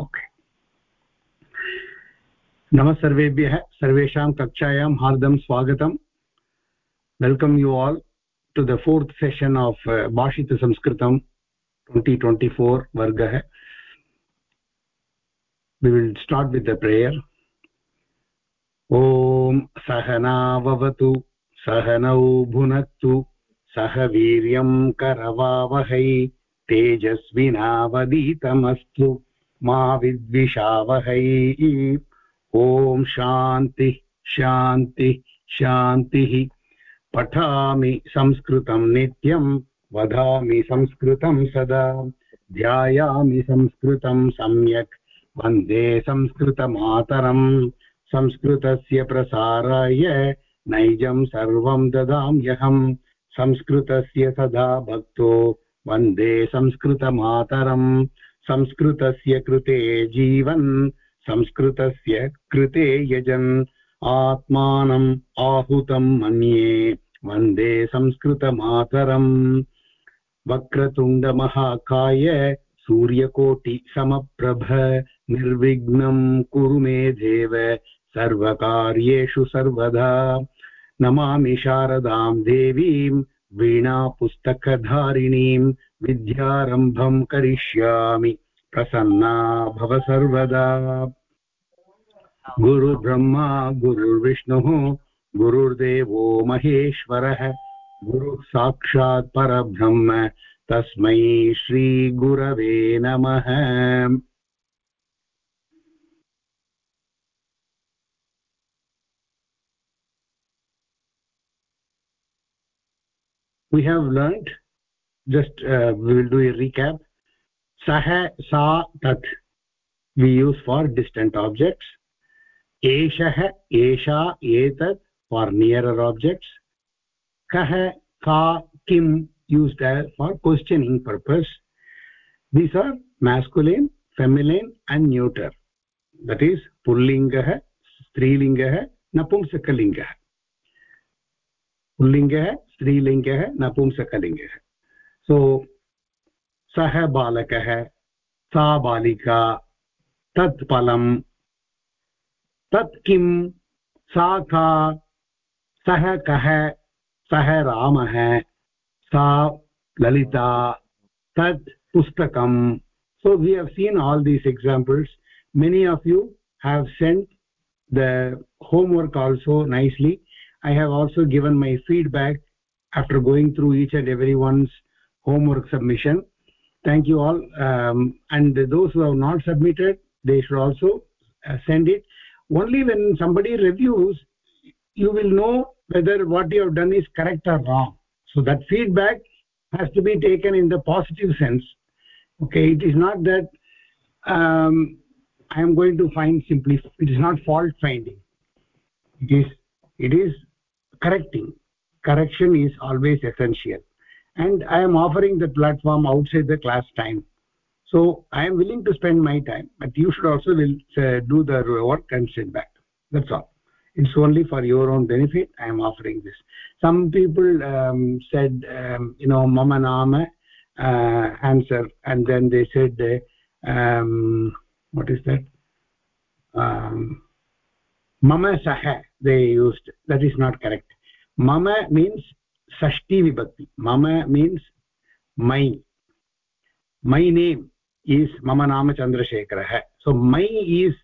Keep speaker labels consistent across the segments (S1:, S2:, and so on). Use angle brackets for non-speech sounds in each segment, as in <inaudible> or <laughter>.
S1: Okay नमः सर्वेभ्यः सर्वेषां कक्षायां हार्दं स्वागतम् welcome you all to the fourth session of भाषितसंस्कृतं twenty twenty four वर्गः we will start with the prayer. ॐ सहनाववतु सहनौ भुनक्तु सह वीर्यं करवावहै तेजस्विनावदीतमस्तु मा विद्विषावहै ॐ शान्तिः शान्तिः शान्तिः। पठामि संस्कृतं नित्यं, वदामि संस्कृतं सदा। ध्यायामि संस्कृतं सम्यक्। वंदे संस्कृतमातरम्। संस्कृतस्य प्रसाराय नैजं सर्वं ददाम्यहम् संस्कृतस्य सदा भक्तो। वंदे संस्कृतमातरम्। संस्कृतस्य कृते जीवन्, संस्कृतस्य कृते यजन्। आत्मानम् आहुतं मन्ये, वंदे संस्कृतमातरम्। वक्रतुण्डमहाकाय सूर्यकोटिसमप्रभ, निर्विघ्नं कुरु मे देव, सर्वकार्येषु सर्वदा। नमामि शारदां देवीं वीणापुस्तकधारिणीं विद्यारम्भं करिष्यामि। प्रसन्ना भव सर्वदा। गुरुब्रह्मा गुरुर्विष्णुः गुरुर्देवो महेश्वरः गुरुः साक्षात् परब्रह्म। तस्मै श्रीगुरवे नमः। We have learned just uh, we will do a recap sah sa tat we use for distant objects eshah esha etat for nearer objects kah ka kim used as for questioning purpose these are masculine feminine and neuter that is pullingah strilingah napumsakalingah पुल्लिङ्गः स्त्रीलिंग है नपुंसकलिङ्गः सो सः बालकः, सा बालिका, तत् फलम्, तत् सा का सः कः सः रामः, सा ललिता, तत् पुस्तकम्। So we have seen all these examples many of you have sent the homework also nicely I have also given my feedback after going through each and everyone's homework submission. Thank you all. Um, and those who have not submitted they should also uh, send it. Only when somebody reviews you will know whether what you have done is correct or wrong. So that feedback has to be taken in the positive sense. Okay it is not that um, i am going to find simply it is not fault finding. It is it is correcting correction is always essential. And i am offering the platform outside the class time. So i am willing to spend my time but you should also will uh, do the work and send back. That's all. It's only for your own benefit i am offering this. Some people um, said um, you know mama nama uh, answer and then they said uh, um, what is that? Um, mama saha they used. That is not correct मम means षष्टी विभक्ति। मम means my my name is मम नाम चन्द्रशेखरः so my is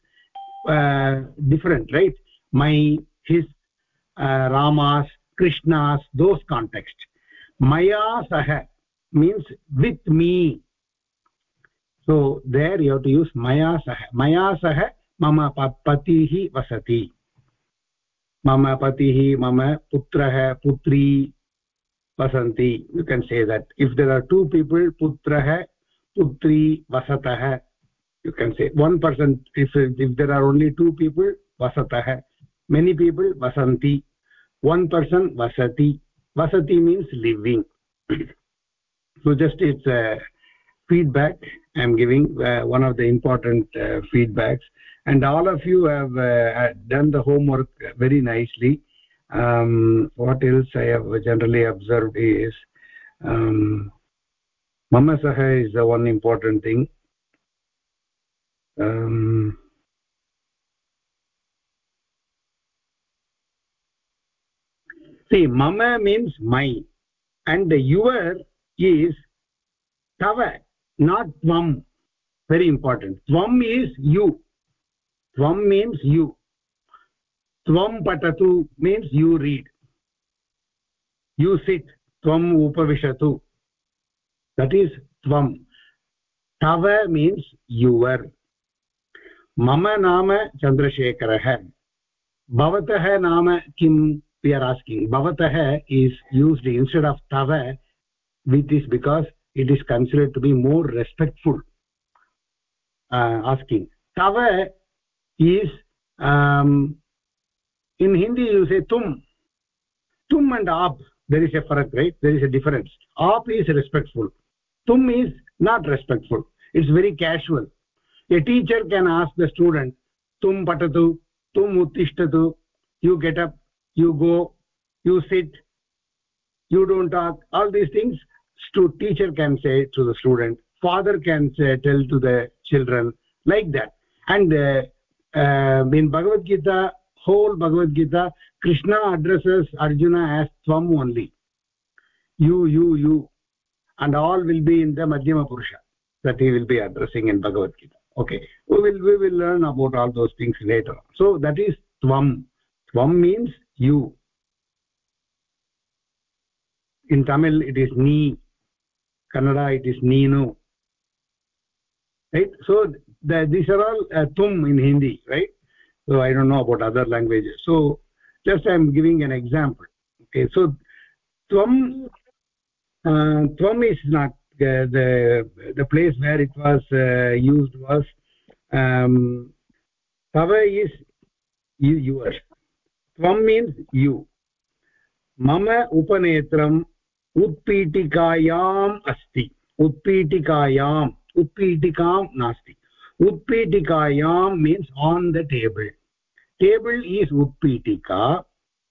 S1: different right my his Rama's, Krishna's those context मया सह means with me so there you to use मया सह। मया सह मम पतिः वसति। mama patih mama putrah putri vasanti you can say that. If there are two people putrah putri vasatah you can say one person if if there are only two people vasatah many people vasanti one person vasati vasati means living. <coughs> So just it's a feedback i'm giving uh, one of the important uh, feedbacks and all of you have uh, done the homework very nicely. Um, what else i have generally observed is um, mama saha is the one important thing. Um, see mama means my. And the your is tava not tvam very important. Tvam is you tvam means you tvam patatu means you read you sit tvam upavishatu that is tvam tava means your mama nama chandrasekharah bhavatah nama kim we are asking bhavatah is used instead of tava with this because it is considered to be more respectful uh, asking tava is um, in hindi you say tum. Tum and aap there is a farak right? There is a difference. Aap is respectful. Tum is not respectful. It's very casual. A teacher can ask the student tum patatu tum uttishtatu you get up you go you sit you don't talk. All these things to teacher can say to the student father can say tell to the children like that. And uh, Uh, in bhagavad gita whole bhagavad gita krishna addresses arjuna as tvam only. You you you. And all will be in the madhyama purusha that he will be addressing in bhagavad gita. Okay. We will we will learn about all those things later so that is tvam. Tvam means you. In tamil it is ni kannada it is neenu. Right? So the, these are all uh, tum in hindi right so i don't know about other languages so just i am giving an example okay so tvam uh, tvam is not uh, the the place where it was uh, used was um tava is you yours tvam means you mama upanetram उत्पीठिकायाम् अस्ति उत्पीठिकायाम् उत्पीठिकां नास्ति उत्पीठिकायां means on the table table is utpitika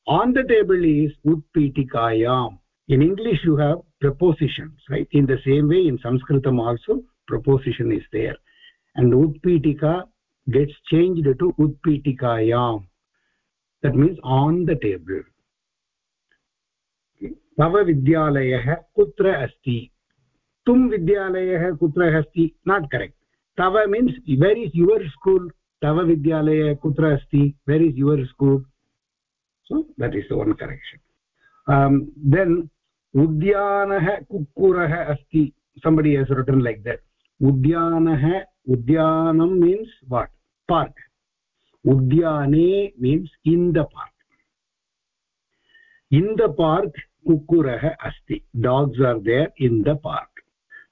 S1: on the table is utpitikayam in english you have prepositions right in the same way in sanskritam also preposition is there and utpitika gets changed to utpitikayam that means on the table तव विद्यालयः कुत्र अस्ति तुम विद्यालयः कुत्र अस्ति not correct तव means where is your school तव विद्यालय कुत्र अस्ति where is your school so that is one correction then उद्यानः कुक्कुरः अस्ति somebody has written like that उद्यानः उद्यानं मीन्स् वाट् पार्क् उद्याने means in the park in the park कुक्कुरः अस्ति dogs are there in the park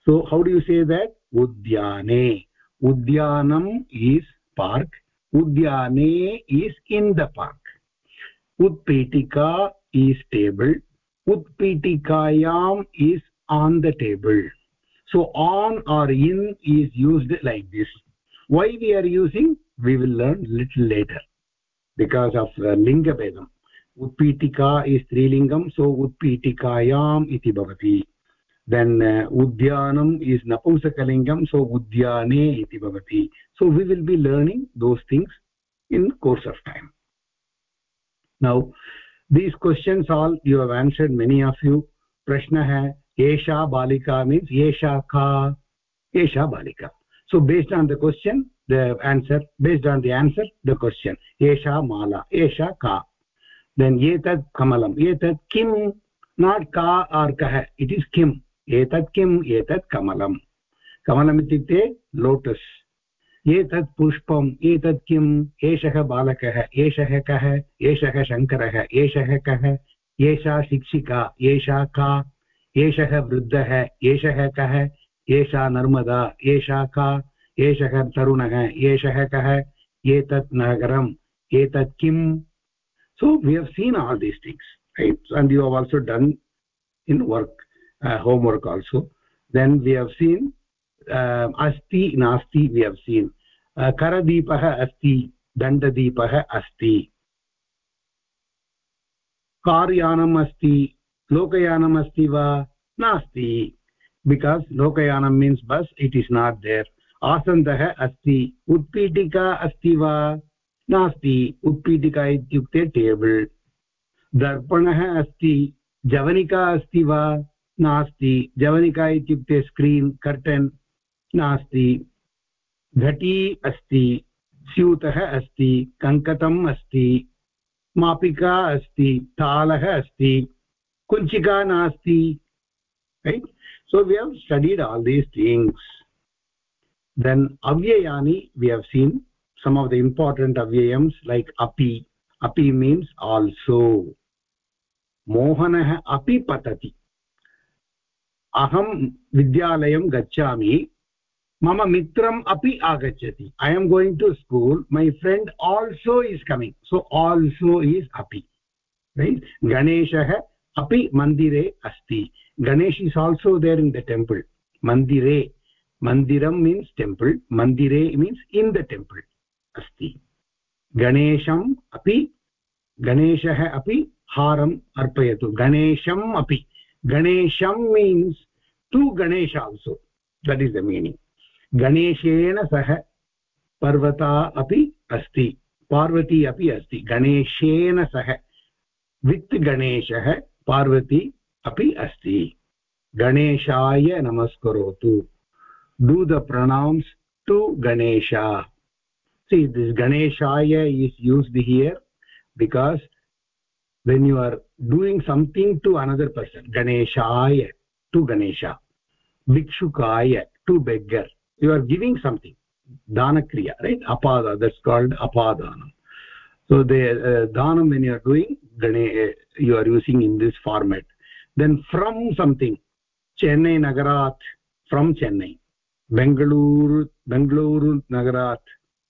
S1: so how do you say that उद्याने udyanam is park. Udyane is in the park. Utpitika is table. Utpitikayam is on the table. So on or in is used like this. Why we are using? We will learn little later. Because of uh, linga bedam utpitika is trilingam so utpitikayam iti bhavati then uh, udyanam is napumsakalingam so udyane iti bhavati so we will be learning those things in course of time now these questions all you have answered many of you prashna hai esha balika means esha ka esha balika so based on the question the answer based on the answer the question esha mala esha ka then etat kamalam etat kim not ka or kah it is kim एतत् किम्? एतत् कमलम्। कमलमित्युक्ते lotus. एतत् पुष्पम्, एतत् किम्? एषः बालकः, एषः कः? एषः शङ्करः, एषः कः? एषा शिक्षिका, एषा का? एषः वृद्धः, एषः कः? एषा नर्मदा, एषा का? एषः तरुणः, एषः कः? एतत् नगरम्, एतत् किम्? So we have seen all these things and you have also done in work homework also. Then we have seen uh, asti nasti we have seen. करदीपः अस्ति दण्डदीपः अस्ति कार् यानम् अस्ति लोकयानम् अस्ति वा नास्ति बिकास् लोकयानं means bus it is not there आसन्दः अस्ति उत्पीठिका अस्ति वा नास्ति उत्पीठिका इत्युक्ते टेबल् दर्पणः अस्ति जवनिका अस्ति वा नास्ति। जवनिका इत्युक्ते स्क्रीन् कर्टन् नास्ति। घटी अस्ति, स्यूतः अस्ति, कङ्कतम् अस्ति, मापिका अस्ति, तालः अस्ति, कुञ्चिका नास्ति। So we have studied all these things then अव्ययानि we have seen some of the important अव्ययम्स् like अपि अपि मीन्स् आल्सो मोहनः अपि पतति अहं विद्यालयं गच्छामि, मम मित्रम् अपि आगच्छति। I am going to school my friend also is coming so also is अपि रैट् गणेशः अपि मन्दिरे अस्ति। Ganesh is also there in the temple मन्दिरे, मन्दिरं मीन्स् टेम्पल् मन्दिरे मीन्स् इन् द टेम्पल् अस्ति। गणेशम् अपि, गणेशः अपि हारम् अर्पयतु। गणेशम् अपि गणेशं means to Ganesha also that is the meaning गणेशेन सह पर्वता अपि अस्ति। पार्वती अपि अस्ति। गणेशेन सह वित् गणेशः पार्वती अपि अस्ति। गणेशाय नमस्करोतु। Do the pronounce to Ganesha see, this ganeshaya is used here because when you are doing something to another person ganeshaya to ganesha bhikshukaya to beggar you are giving something dana kriya right? Apada that's called apadana so the uh, danam when you are doing gane you are using in this format. Then from something chennai nagarat from chennai bengaluru bengaluru nagarat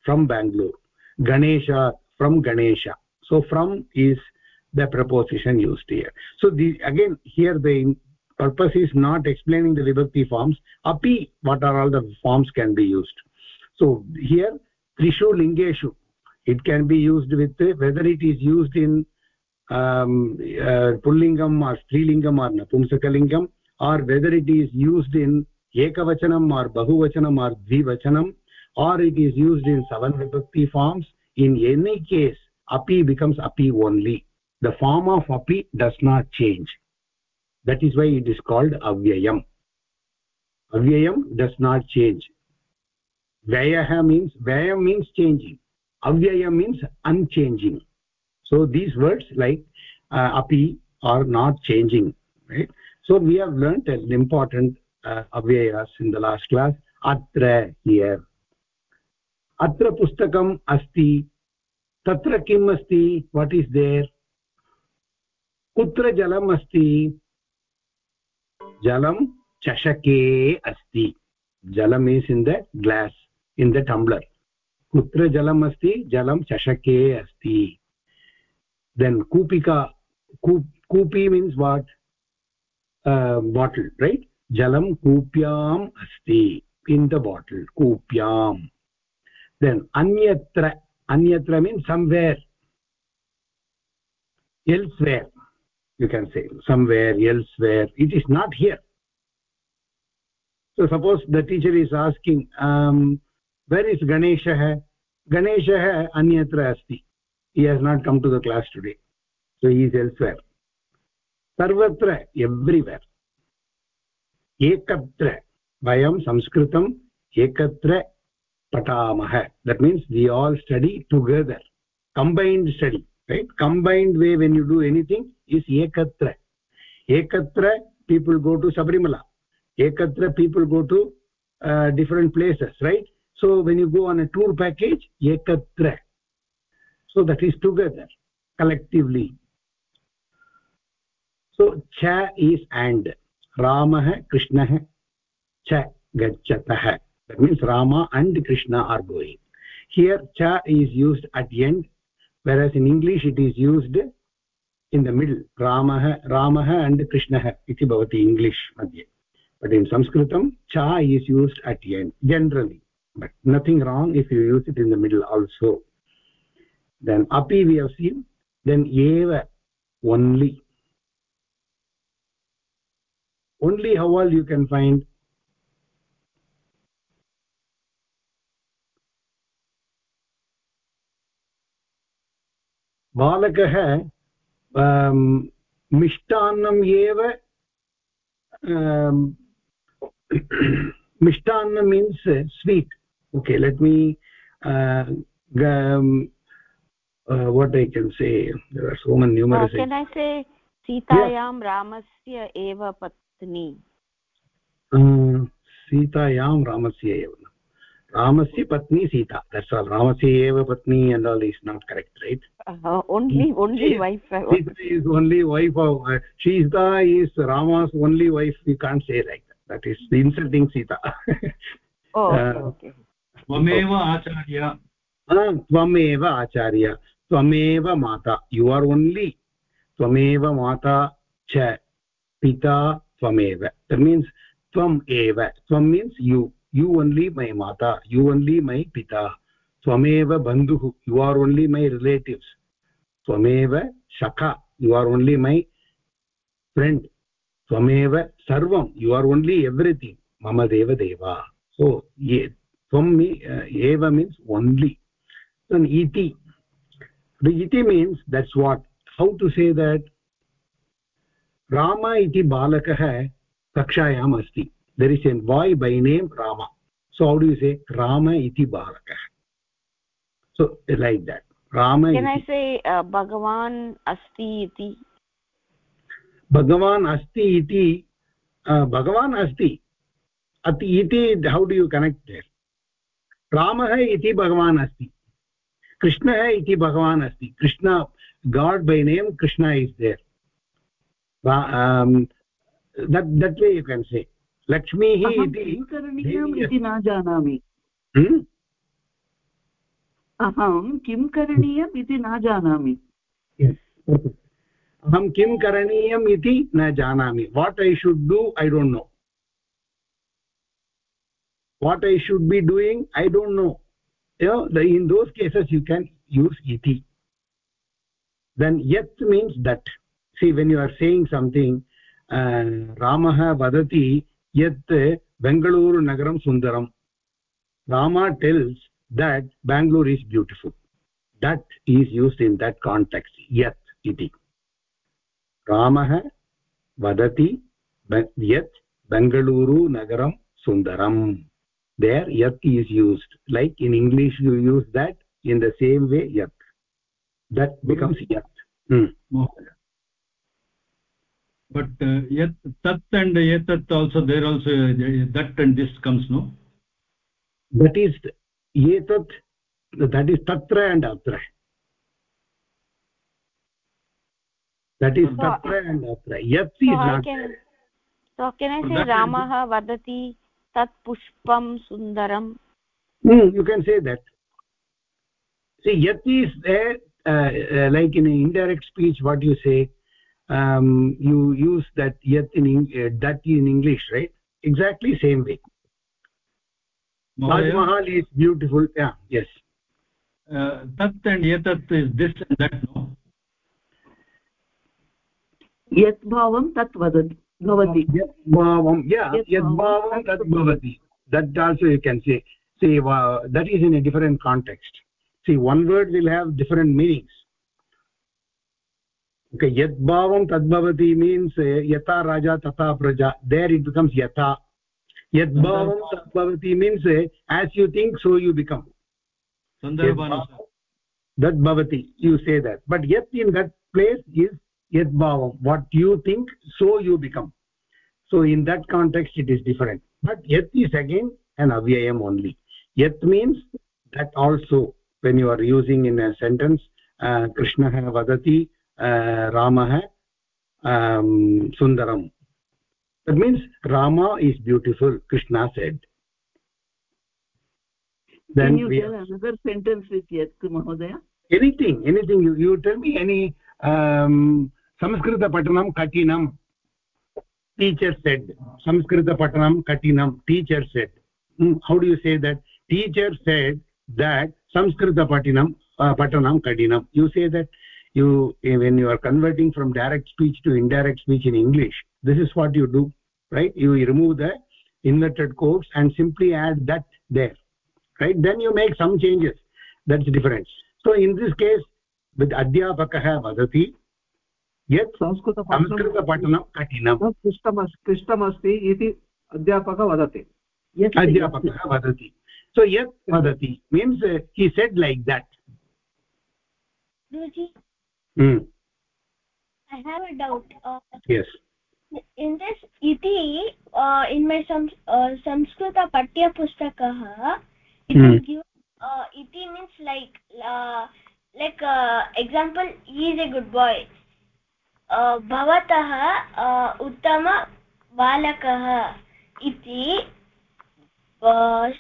S1: from bangalore ganesha from ganesha. So from is the preposition used here. So the again here the purpose is not explaining the vibhakti forms. Api what are all the forms can be used. So here trishu lingeshu it can be used with whether it is used in um, uh, pullingam or strilingam or napumsakalingam or whether it is used in ekavachanam or bahuvachanam or dvivachanam or it is used in seven vibhakti forms in any case api becomes api only the form of api does not change. That is why it is called avyayam. Avyayam does not change. Vayaha means vayam means changing. Avyaya means unchanging. So these words like uh, api are not changing right? So we have learnt an important uh, avyayas in the last class. Atra here. Atra pustakam asti. Tatra kim asti? What is there? कुत्र जलम् अस्ति? जलं चषके अस्ति। जलम् means in the glass in the tumbler कुत्र जलम् अस्ति? जलं चषके अस्ति। देन् कूपिका कूप् मीन्स् वाट् बाटल् रैट् जलं कूप्याम् अस्ति। इन् द बाटल् कूप्याम्। देन् अन्यत्र अन्यत्र means somewhere elsewhere. You can say somewhere elsewhere it is not here so suppose the teacher is asking um, where is ganeshah ganeshah anyatra asti he has not come to the class today so he is elsewhere sarvatra everywhere ekatra vayam sanskritam ekatra patamah that means we all study together combined study right combined way when you do anything is ekatra ekatra people go to sabrimala ekatra people go to uh, different places right so when you go on a tour package ekatra so that is together collectively so cha is and ramah krishnah cha gachatah that means rama and krishna are going here cha is used at the end whereas in english it is used in the middle ramah ramah and krishnah iti bhavati english madhye but in sanskritam cha is used at the end generally. But nothing wrong if you use it in the middle also. Then api we have seen then eva only. Only how all you can find बालकः मिष्टान्नम् एव मिष्टान्नं means sweet okay let me what I can say
S2: सीतायां रामस्य एव पत्नी?
S1: सीतायां रामस्य एव न रामस्य पत्नी सीता दट्स् आल् रामस्य एव पत्नी and all is not correct right
S2: uh, only only she, wife
S1: Sita is only wife of uh, Sita is Rama's only wife you can't say like that that is insulting Sita
S2: oh okay, uh, okay.
S3: त्वमेव आचार्य
S1: त्वमेव आचार्य त्वमेव माता यु आर् only त्वमेव माता च पिता त्वमेव that means त्वम् एव त्वं means you you only my माता यू ओन्ली मै पिता त्वमेव बन्धुः यु आर् ओन्ली मै रिलेटिव्स् त्वमेव शखा यु आर् ओन्ली मै फ्रेण्ड् त्वमेव सर्वं यु आर् ओन्ली एव्रिथिङ्ग् मम देव देवा सो ये त्वं मी एव मीन्स् ओन्लि इति इति means that's what how to say that Ram इति बालकः कक्षायाम् अस्ति there is a boy by name rama so how do you say rama iti balakah so like that rama
S2: can iti. i say uh, bhagavan asti iti
S1: bhagavan asti iti uh, bhagavan asti ati iti how do you connect there रामः इति भगवान् अस्ति कृष्णः इति भगवान् अस्ति Krishna god by name Krishna is there that that way you can say लक्ष्मीः
S4: इति करणीयम् इति न जानामि। अहं किं करणीयम् इति न जानामि।
S1: अहं किं करणीयम् इति न जानामि। What I should do I don't know what I should be doing I don't know in those cases you can use इति देन् यत् means that see when you are saying something रामः वदति yat bengaluru nagaram sundaram rama tells that bangalore is beautiful that is used in that context yat iti ramah vadati yat bengaluru nagaram sundaram there yat is used like in english you use that in the same way yat that becomes yat hmm.
S3: But uh, yat tat and etat also there also uh, that and this comes no
S1: that is etat that is tatra and atra that is so, tatra and atra yat is not
S2: can, so can i say so ramah vadati tat pushpam sundaram
S1: mm, you can say that see yat is there uh, uh, like in indirect speech what you say um, you use that yet in uh, that in english right? Exactly same way. Taj Mahal is beautiful. Yeah yes.
S3: Uh, tat and yetat is this and that no?
S4: Yat bhavam tat vadat bhavati.
S1: Yat bhavam yeah yat bhavam tat bhavati. That also you can say see uh, that is in a different context. See one word will have different meanings. Okay yat bhavam tad bhavati means yata raja tata praja there it becomes yata yat bhavam tad bhavati means as you think so you become sandarbhanusar that bhavati you say that but yet in that place is yat bhavam what you think so you become so in that context it is different but yat is again an avyayam only yat means that also when you are using in a sentence uh, krishnah vadati uh, ramah um, sundaram that means rama is beautiful krishna said
S4: then Can you tell another sentence with yat mahodaya
S1: anything anything you, you tell me any um, Sanskrit पठनं कठिनं teacher said sanskrit patanam katinam teacher said hmm, how do you say that teacher said that sanskrit patanam uh, patanam katinam you say that you when you are converting from direct speech to indirect speech in english this is what you do right you remove the inverted quotes and simply add that there right then you make some changes that's different so in this case अध्यापकः वदति यत् संस्कृतपठनं कठिनं
S4: क्लिष्टमस्ति क्लिष्टमस्ति इति अध्यापकः वदति
S1: अध्यापकः वदति सो यत् वदति means he said like that
S5: I have a doubt. Uh,
S1: yes.
S5: In this iti, uh, in my sam, uh, Samskrita Patya Pustakah, it
S1: Hmm.
S5: give uh, iti means like uh, like uh, example he is a good boy. Uh, भवतः uh, उत्तम इति uh,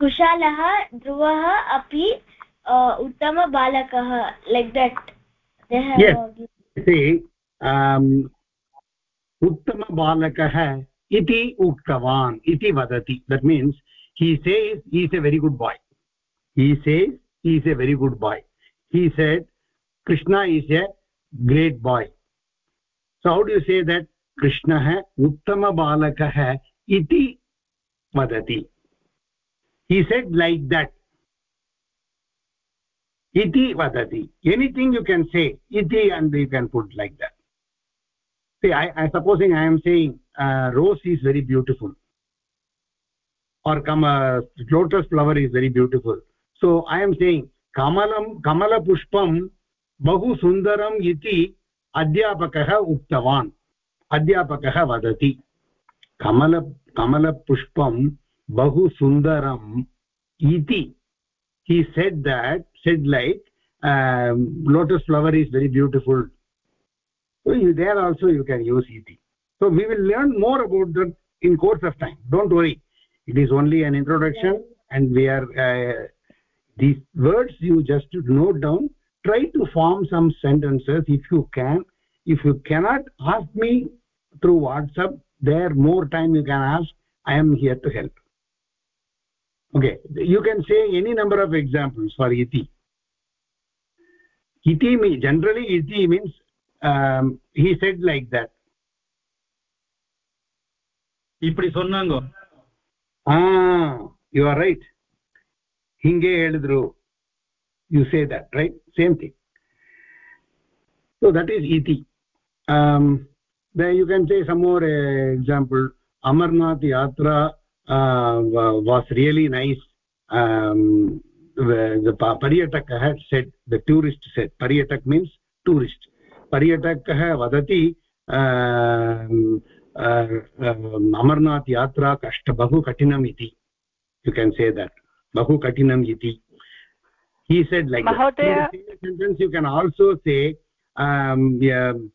S5: कुशालः ध्रुवः अपि uh, उत्तमबालकः like that have
S1: Yes.
S5: uh,
S1: see um, उत्तमबालकः इति उक्तवान् इति वदति that means he says he is a very good boy he says he is a very good boy he said krishna is a great boy so how do you say that कृष्णः उत्तमबालकः इति वदति he said like that iti vadati anything you can say iti and you can put like that see i, I supposing i am saying uh, rose is very beautiful or uh, lotus flower is very beautiful so i am saying kamalam kamala pushpam बहु सुन्दरम् इति अध्यापकः उक्तवान् अध्यापकः वदति कमल कमलपुष्पं बहु सुन्दरम् इति he said that said like um, lotus flower is very beautiful. So you, there also you can use iti so we will learn more about that in course of time. Don't worry. It is only an introduction and we are uh, these words you just note down. Try to form some sentences. If you can if you cannot ask me through whatsapp. There more time you can ask. I am here to help. Okay. You can say any number of examples for iti iti means generally iti means um, he said like that.
S3: இப்படி சொன்னாங்க.
S1: you are right. hinge eludru you say that right? Same thing. So that is iti um then you can say some more uh, example. Amarnath yatra uh, was really nice. Um, the, paryatakah said the tourist said paryatak means tourist paryatakah vadati Amarnath यात्रा कष्ट बहु कठिनम् इति यु can say that बहु कठिनम् इति he said like
S2: Mahodaya.
S1: that sentence you can also say um,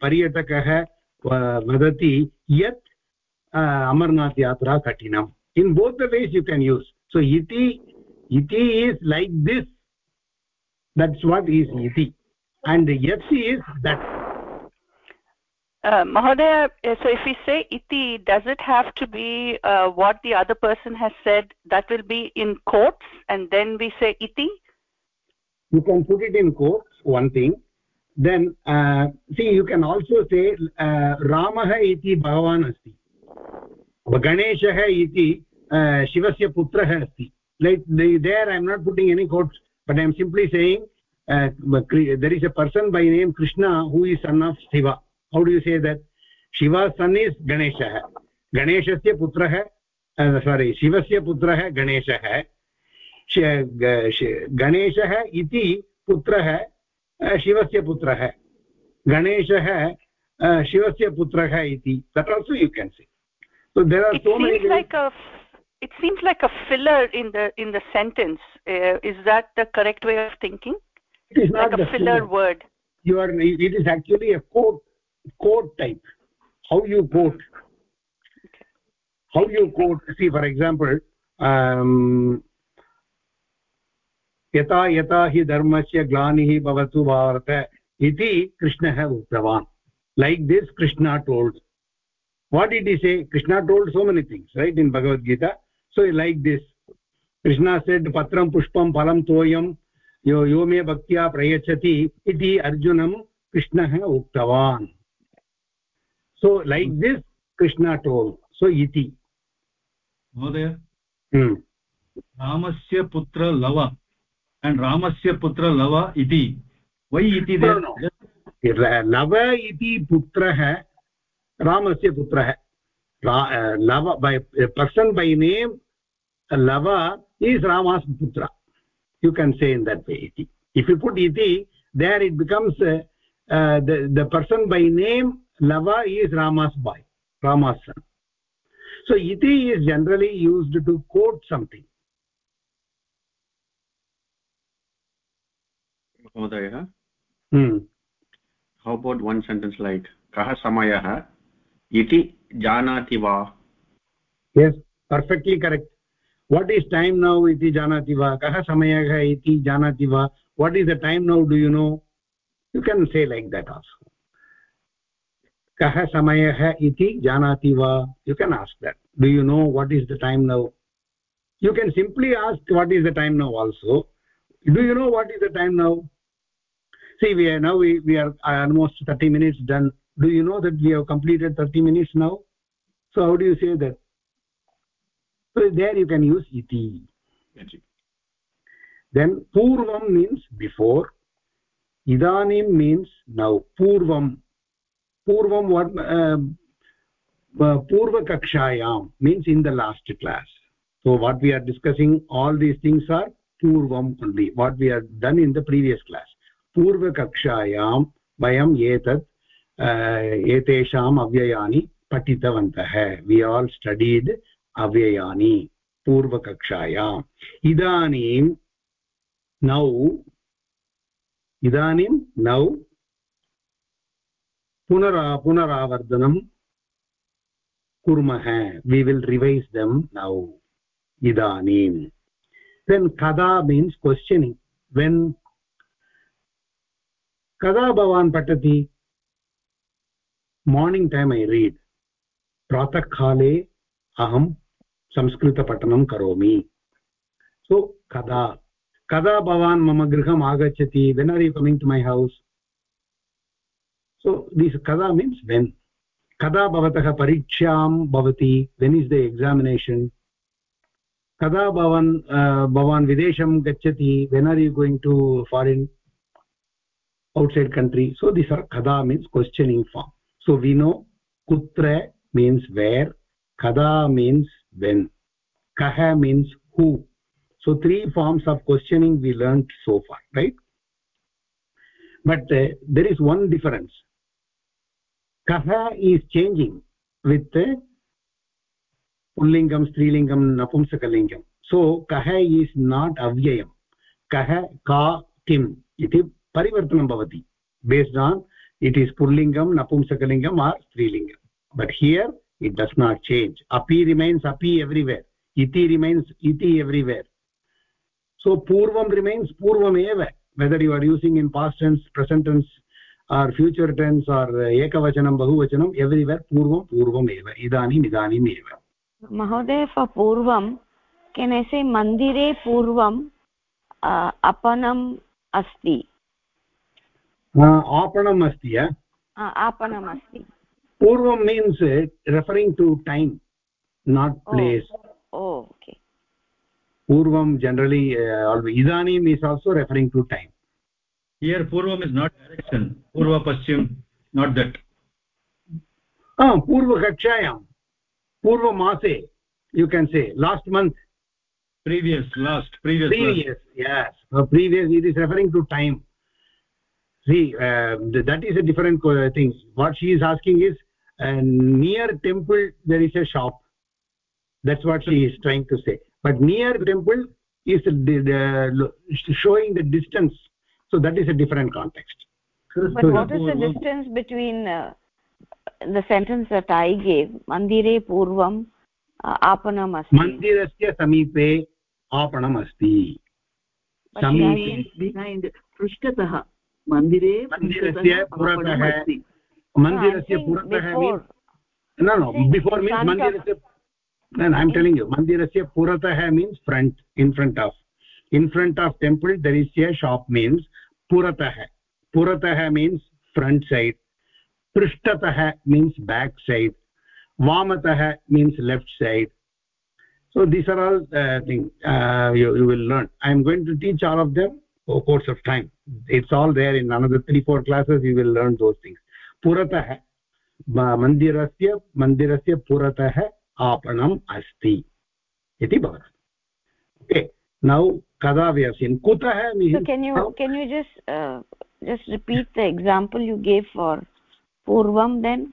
S1: पर्यटकः वदति यत् अमरनाथ यात्रा कठिनम् in both the ways you can use so iti iti is like this. That's what is iti and yat is that.
S2: Uh, Mahodaya, uh, so if we say iti, does it have to be uh, what the other person has said? That will be in quotes, and then we say iti.
S1: you can put it in quotes one thing. Then uh, see you can also say uh, ramah iti bhagavan asti. Ganeshah iti uh, shivasya putrah asti like the, there i am not putting any quotes but i am simply saying uh, there is a person by name krishna who is son of shiva how do you say that shiva's son is ganeshah ganeshasya putrah uh, sorry shivasya putrah ganeshah गणेशः इति पुत्रः शिवस्य पुत्रः गणेशः शिवस्य पुत्रः इति तत् also you can say so there are
S2: It
S1: so many
S2: like a it seems like a filler in the in the sentence. Uh, is that the correct way of thinking?
S1: it is not
S2: Like a
S1: the
S2: filler
S1: filler.
S2: word.
S1: you are it is actually a quote quote type how you quote how you quote see for example um यथा यथा हि धर्मस्य ग्लानिः भवतु भारत इति कृष्णः उक्तवान् like this Krishna told what did he say krishna told so many things right in bhagavad gita So like this krishna said patram pushpam phalam toyam yo yo me bhaktya prayachati iti arjunam krishnah uktavan so like this krishna told so iti
S3: महोदय
S1: hmm.
S3: रामस्य पुत्र Lava and ramasya putra lava iti why iti
S1: no, no. lava iti putrah ramasya putrah uh, lava by a person by name lava is rama's putra you can say in that way iti if you put iti there it becomes uh, uh, the the person by name lava is rama's boy rama's son so iti is generally used to quote something
S6: महोदयः
S1: hmm.
S6: how about one sentence like kah samayah iti जानाति वा?
S1: Yes perfectly correct what is time now इति जानाति वा? कः समयः इति जानाति वा? What is the time now do you know you can say like that also कः समयः इति जानाति वा? You can ask that do you know what is the time now you can simply ask what is the time now also do you know what is the time now see we now we are almost thirty minutes done do you know that we have completed 30 minutes now? So how do you say that? So there you can use iti then purvam means before. Idanim means now. Purvam. Purvam what um, uh, purvakakshayam means in the last class. So what we are discussing all these things are purvam only what we have done in the previous class. Purvakakshayam vayam etat एतेषाम् अव्ययानि पठितवन्तः. We all studied अव्ययानि, पूर्वकक्षायाम्. इदानीं now इदानीं नौ पुनरा पुनरावर्तनं कुर्मः. We will रिवैस् दम् नौ इदानीं. Then कदा मीन्स् क्वश्चनिङ्ग् वेन् कदा भवान् पठति? मार्निङ्ग् टैम् ऐ रीड् प्रातःकाले अहं संस्कृतपठनं करोमि. सो कदा? कदा भवान् मम गृहम् आगच्छति? When are you coming to my house so this कदा मीन्स् वेन् कदा भवतः परीक्षां भवति? वेन् इस् द एक्सामिनेशन् कदा भवान् भवान् विदेशं गच्छति? When are you going to foreign outside country? So, these are kada means questioning form. So we know kutra means where kada means when kah means who so three forms of questioning we learned so far right but uh, there is one difference kah is changing with uh, pullingam strilingam napumsakalingam so kah is not avyayam kah ka kim iti परिवर्तनं भवति based on it is पुल्लिङ्गं नपुंसकलिङ्गम् or स्त्रीलिङ्गं but here it does not change अपि remains अपि everywhere इति remains इति everywhere so purvam remains purvam eva whether you are using in past tense present tense or future tense or ekavachanam bahuvachanam everywhere purvam purvam eva idanim idanim eva
S7: mahoday for purvam can i say mandire purvam uh, apanam asti
S1: आपणम् अस्ति
S7: आपणम् अस्ति
S1: पूर्वं means referring to time not place
S7: okay
S1: पूर्वं generally इदानीम् is also referring to time
S3: here पूर्वम् is not direction पूर्व पश्चिम नाट् दट्
S1: पूर्वकक्षायां पूर्वमासे you can say last month
S3: previous last previous
S1: previous last. yes. Uh, previous it is referring to time. see uh, that is a different uh, thing what she is asking is uh, near temple there is a shop that's what she is trying to say but near temple is the, the, the showing the distance so that is a different context
S7: but so, what is the distance between uh, the sentence that i gave mandire purvam apanam asti
S1: mandirasya samipe apanam asti
S4: samipe behind पृष्ठतः मन्दिरे
S1: मन्दिरस्य पुरतः मन्दिरस्य पुरतः no no before means mandirasya no i am telling you mandirasya puratah means front in front of in front of temple there is a shop means puratah puratah means front side prishtatah means back side vamatah means left side so these are all uh, things uh, you, you will learn i am going to teach all of them over course of time it's all there in another 3 4 classes you will learn those things puratah मन्दिरस्य मन्दिरस्य पुरतः आपणम् अस्ति इति भवति okay now kada we have seen kutah means
S7: so can you how? can you just uh, just repeat the example you gave for purvam then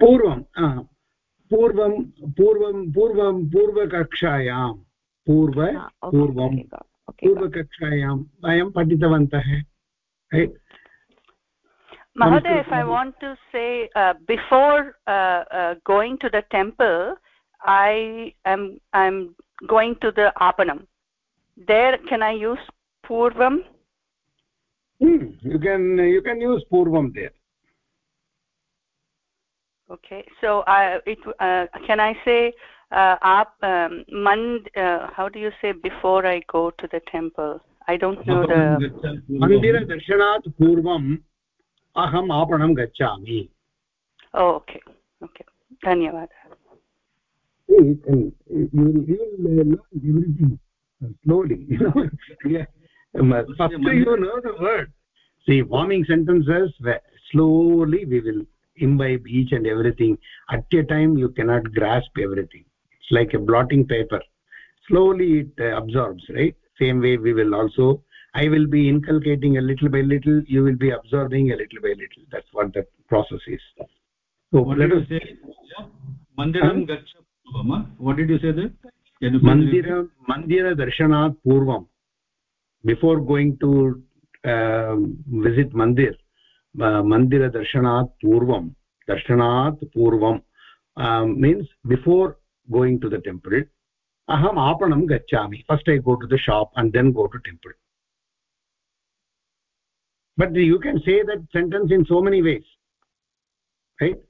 S1: purvam uh, पूर्वं पूर्वं पूर्वं पूर्वकक्षायां पूर्व पूर्वं पूर्वकक्षायां वयं पठितवन्तः
S2: Mahoday, if I want to say uh, before uh, uh, going to the temple, I am I'm going to the apanam. There, can I use purvam?
S1: Hmm, you can you can use purvam there.
S2: okay so i it uh, can i say uh, uh, up um, mand uh, how do you say before i go to the temple? I don't know the
S1: mandira darshanat purvam aham aapanam gacchami
S2: oh okay okay. dhanyawad
S1: you will you will uh, learn everything uh, slowly you know. <laughs> Yeah. Um, first you know the word. See forming sentences slowly we will imbibe each and everything. At a time you cannot grasp everything like a blotting paper. Slowly it uh, absorbs right? Same way we will also i will be inculcating a little by little you will be absorbing a little by little. That's what the process is.
S3: So what let us say mandiram gacha what did you say there?
S1: Mandiram. mandira darshanat purvam. Before going to uh, visit mandir uh, mandira darshanat purvam. Darshanat purvam. Um, means before going to the temple अहम् आपणं गच्छामि first I go to the shop and then go to temple but you can say that sentence in so many ways right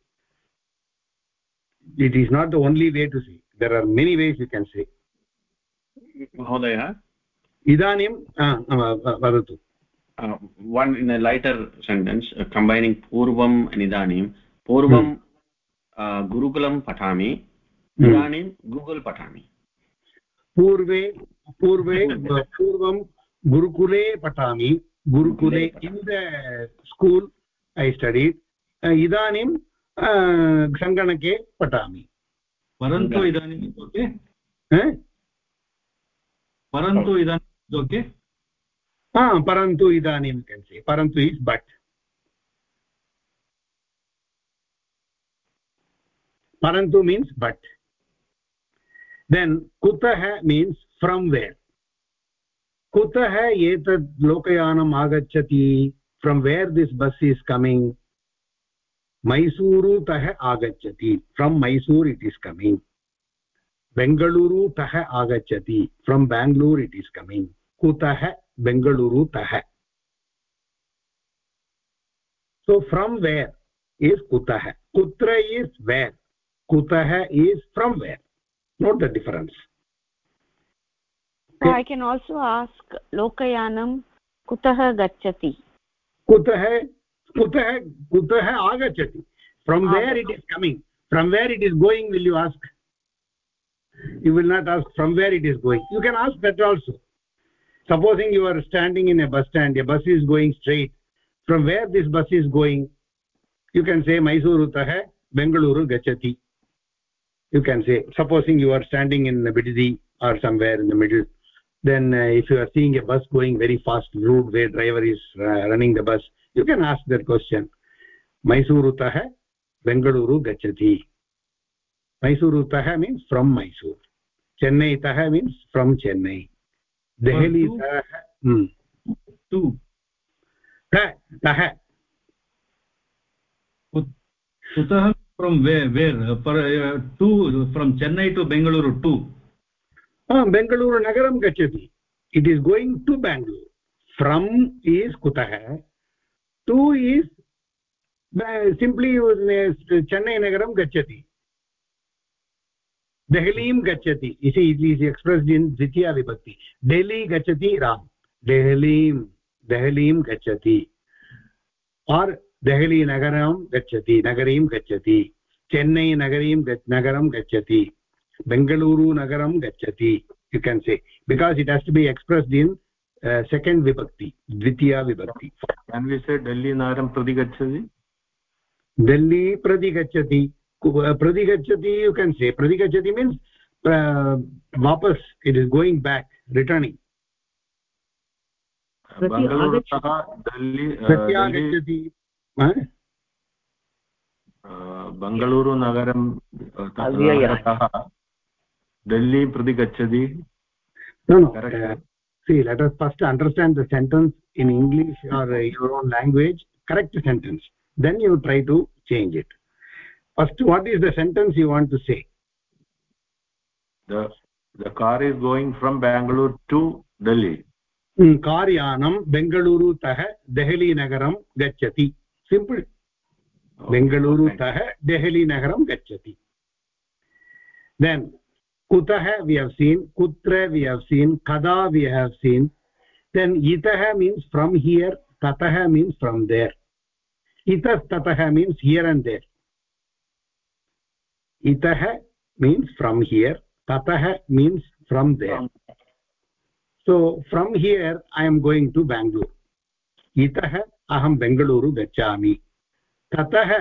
S1: it is not the only way to say there are many ways you can say
S6: mahodaya
S1: idanim vadatu
S6: uh, one in a lighter sentence uh, combining purvam and idanim purvam hmm. uh, gurukulam patami hmm. idanim google patami
S1: पूर्वे पूर्वे पूर्वं गुरुकुले पठामि। गुरुकुले in the school I studied इदानीं सङ्गणके पठामि।
S3: परन्तु इदानीं परन्तु इदानीं ओके
S1: हा परन्तु इदानीं परन्तु इस् बट् परन्तु मीन्स् बट् देन् कुतः मीन्स् फ्रम् वेर् कुतः एतत् लोकयानम् आगच्छति from where this bus is coming मैसूरुतः आगच्छति from Mysore it is coming बेङ्गळूरुतः आगच्छति from Bengaluru it is coming कुतः bengalurutah so, from where is kutah kutra is where. Kutah is from where. Note the difference.
S7: Okay. i can also ask lokayanam kutah gacchati?
S1: Kutah kutah kutah agachati from where it is coming? From where it is going will you ask? You will not ask from where it is going. You can ask that also. Supposing you are standing in a bus stand a bus is going straight. From where this bus is going you can say mysuru hai bengaluru gachati you can say supposing you are standing in the bididi or somewhere in the middle then uh, if you are seeing a bus going very fast route where driver is uh, running the bus you can ask that question mysuru hai bengaluru gachati mysuru tah means from mysore chennai tah means from chennai Delhi to कः
S3: कुतः from where where to from Chennai to Bengaluru to
S1: Bengaluru नगरं गच्छति। It is going to Bengaluru from is कुतः? To is simply Chennai नगरं गच्छति। देहलीं गच्छति। इति is expressed in द्वितीया विभक्ति। डेल्ली गच्छति राम्। देहलीं देहलीं गच्छति। आर् देहली देहलीनगरं गच्छति नगरीं गच्छति चेन्नैनगरीं नगरं गच्छति बेङ्गलूरुनगरं गच्छति you can say because it has to be expressed in second
S8: विभक्ति द्वितीया विभक्ति डेल्लीनगरं प्रति
S1: गच्छति डेल्ली प्रति गच्छति प्रति गच्छति यु केन् से प्रति गच्छति means वापस् it is going back returning प्रत्यागच्छति
S8: बङ्गलूरुनगरं ततः दिल्ली प्रति गच्छति
S1: no no uh, see let us first understand the sentence in english or uh, your own language correct sentence then you try to change it first what is the sentence you want to say
S8: the the car is going from bangalore to delhi
S1: car यानं बेङ्गलूरुतः देहलीनगरं गच्छति simple बेङ्गलूरुतः देहलीनगरं गच्छति then कुतः वि have seen कुत्र वि have seen कदा वि हव् सीन् देन् इतः मीन्स् फ्रम् हियर् ततः मीन्स् फ्रम् देर् इतस्ततः मीन्स् हियर् अण्ड् देर् इतः मीन्स् फ्रम् हियर् ततः means from there so from here i am going to bangalore. Itah अहम बेङ्गलूरु गच्छामि। ततः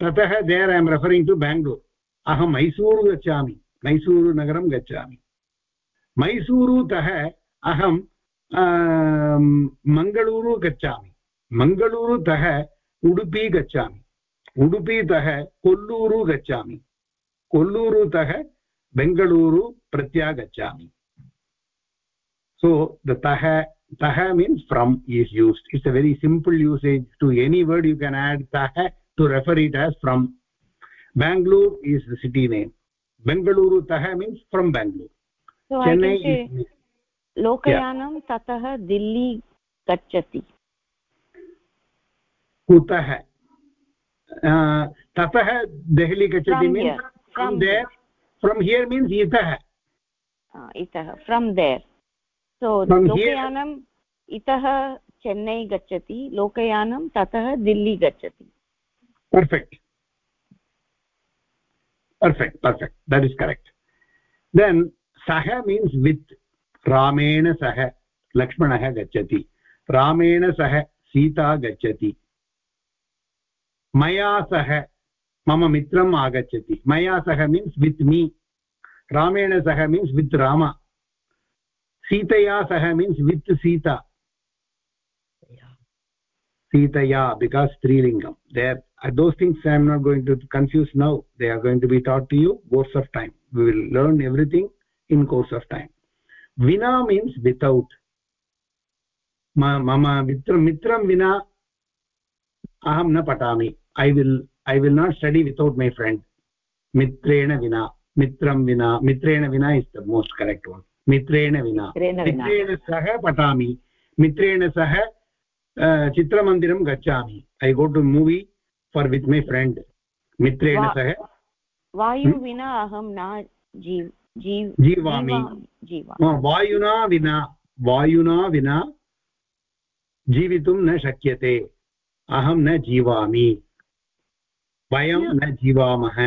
S1: ततः there I am referring to Bengaluru अहं मैसूरु गच्छामि मैसूरुनगरं गच्छामि। मैसूरुतः अहं मङ्गलूरु गच्छामि। मङ्गलूरुतः उडुपि गच्छामि। उडुपितः कोल्लूरु गच्छामि। कोल्लूरुतः बेङ्गलूरु प्रत्यागच्छामि सो so, taha means from is used it's a very simple usage to any word you can add taha to refer it as from bangalore is the city name bengaluru taha means from bangalore
S7: so chennai is लोकयानं ततः दिल्ली गच्छति
S1: कुतः ततः देहली गच्छति means from there from here means इतः
S7: इतः from there सो लोकयानम् इतः चेन्नै गच्छति लोकयानं ततः दिल्ली गच्छति
S1: perfect perfect perfect that is correct then सः मीन्स् वित् रामेण सह लक्ष्मणः गच्छति रामेण सह सीता गच्छति मया सह मम मित्रम् आगच्छति मया सह मीन्स् वित् मी रामेण सह मीन्स् वित् राम सीतया सह means with sita sitaya because strilingam there uh, those things i am not going to confuse now they are going to be taught to you course of time we will learn everything in course of time vina means without mama mitram mitram vina aham na patami i will i will not study without my friend mitrena vina mitram vina mitrena vina is the most correct one मित्रेण विना मित्रेण सह पठामि मित्रेण सह चित्रमन्दिरं गच्छामि I go to movie for with my friend मित्रेण सह
S7: वायु विना अहं न
S1: जीवामि वायुना विना वायुना विना जीवितुं न शक्यते अहं न जीवामि वयं न जीवामः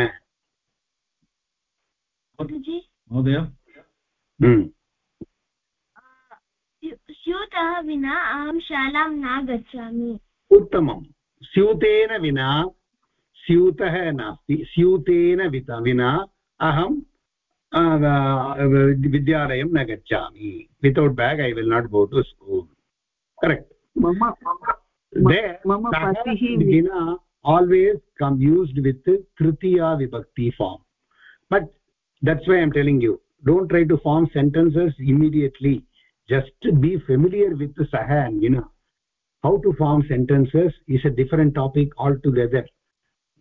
S3: महोदय
S5: हम्म। स्यूतः विना अहं शालां न गच्छामि
S1: उत्तमं स्यूतेन विना स्यूतः नास्ति स्यूतेन विना अहं विद्यालयं न गच्छामि without bag I will not go to school correct विना always come used with tritiya vibhakti form. But that's why i'm telling you don't try to form sentences immediately. Just be familiar with the saha and you know. How to form sentences is a different topic altogether.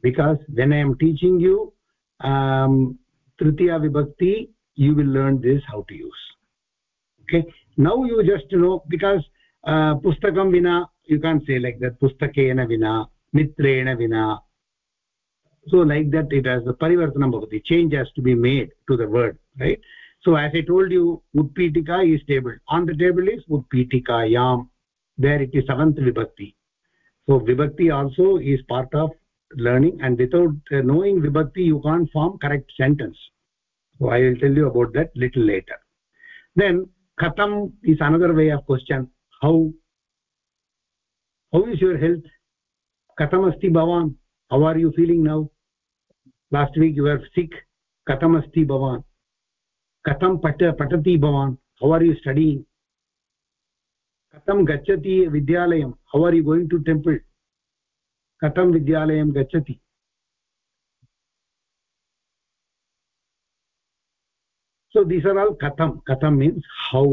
S1: Because when i am teaching you um tritiya vibhakti you will learn this how to use. Okay? Now you just know because uh, pustakam vina you can't say like that pustakena vina mitrena vina so like that it has the parivartanam bhavati change has to be made to the word right? So as i told you utpitika is table. On the table is utpitikayam there it is seventh vibhakti. So vibhakti also is part of learning and without uh, knowing vibhakti you can't form correct sentence. So i will tell you about that little later. Then katam is another way of question. How how is your health? Katam asti bhavan how are you feeling now last week you were sick katam asti bhavan katam pat patati bhavan how are you studying katam gachati vidyalayam how are you going to temple katam vidyalayam gachati so these are all katham katham means how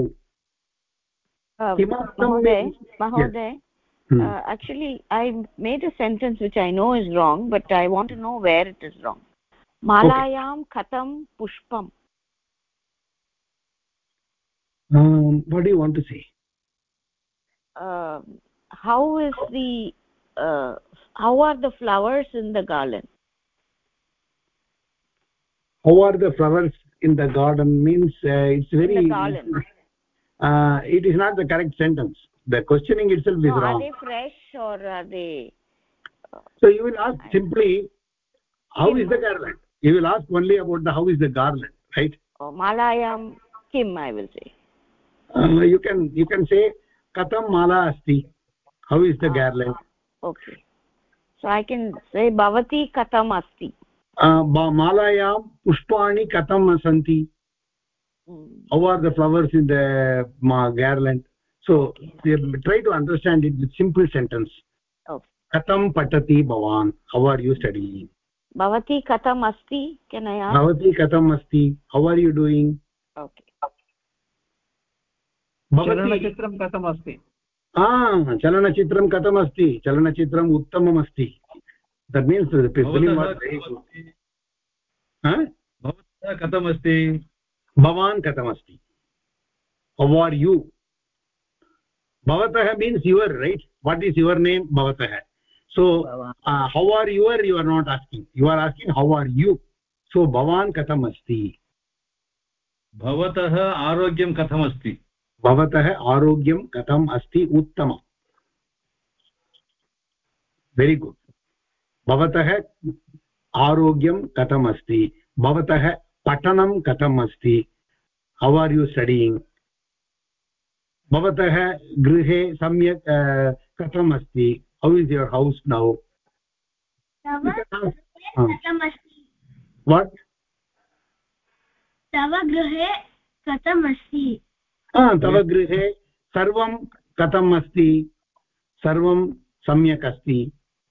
S7: uh, mahoday mahoday yes. Hmm. uh, actually i made a sentence which i know is wrong but i want to know where it is wrong. Malayam okay. katham pushpam.
S1: Um, what do you want to say?
S7: Uh, how is the uh, how are the flowers in the garland
S1: how are the flowers in the garden means uh, it's very uh, it is not the correct sentence the questioning itself
S7: no, is
S1: wrong.
S7: are they fresh or are they
S1: so you will ask simply how is the garland? You will ask only about the how is the garland right?
S7: Oh, malayam kim i will say.
S1: Uh, you can you can say katam mala asti. How is the ah, garland?
S7: okay. So i can say bhavati katam asti.
S1: Uh, malayam pushpani katam santi hmm. how are the flowers in the garland? So try to understand it with simple sentence katham patati bhavan how are you studying
S7: bhavati katham asti can i ask
S1: bhavati katham asti how are you doing
S7: okay
S9: चलनचित्रं कथम् अस्ति
S1: चलनचित्रं कथम् अस्ति चलनचित्रम् उत्तमम् अस्ति that means the film was very good
S3: भवतः कथमस्ति
S1: भवान् कथमस्ति how are you bhavatah means your right what is your name bhavatah so uh, how are you are you are not asking you are asking how are you so bhavan katham asti
S3: भवतः आरोग्यं कथमस्ति
S1: भवतः आरोग्यं कथम् अस्ति उत्तमम् very good भवतः आरोग्यं कथम् अस्ति भवतः पठनं कथम् अस्ति हौ आर् यु स्टडिङ्ग् भवतः गृहे सम्यक् कथम् अस्ति how is your house now what
S5: तव गृहे कथम् अस्ति
S1: तव गृहे सर्वं कथम् अस्ति सर्वं सम्यक् अस्ति?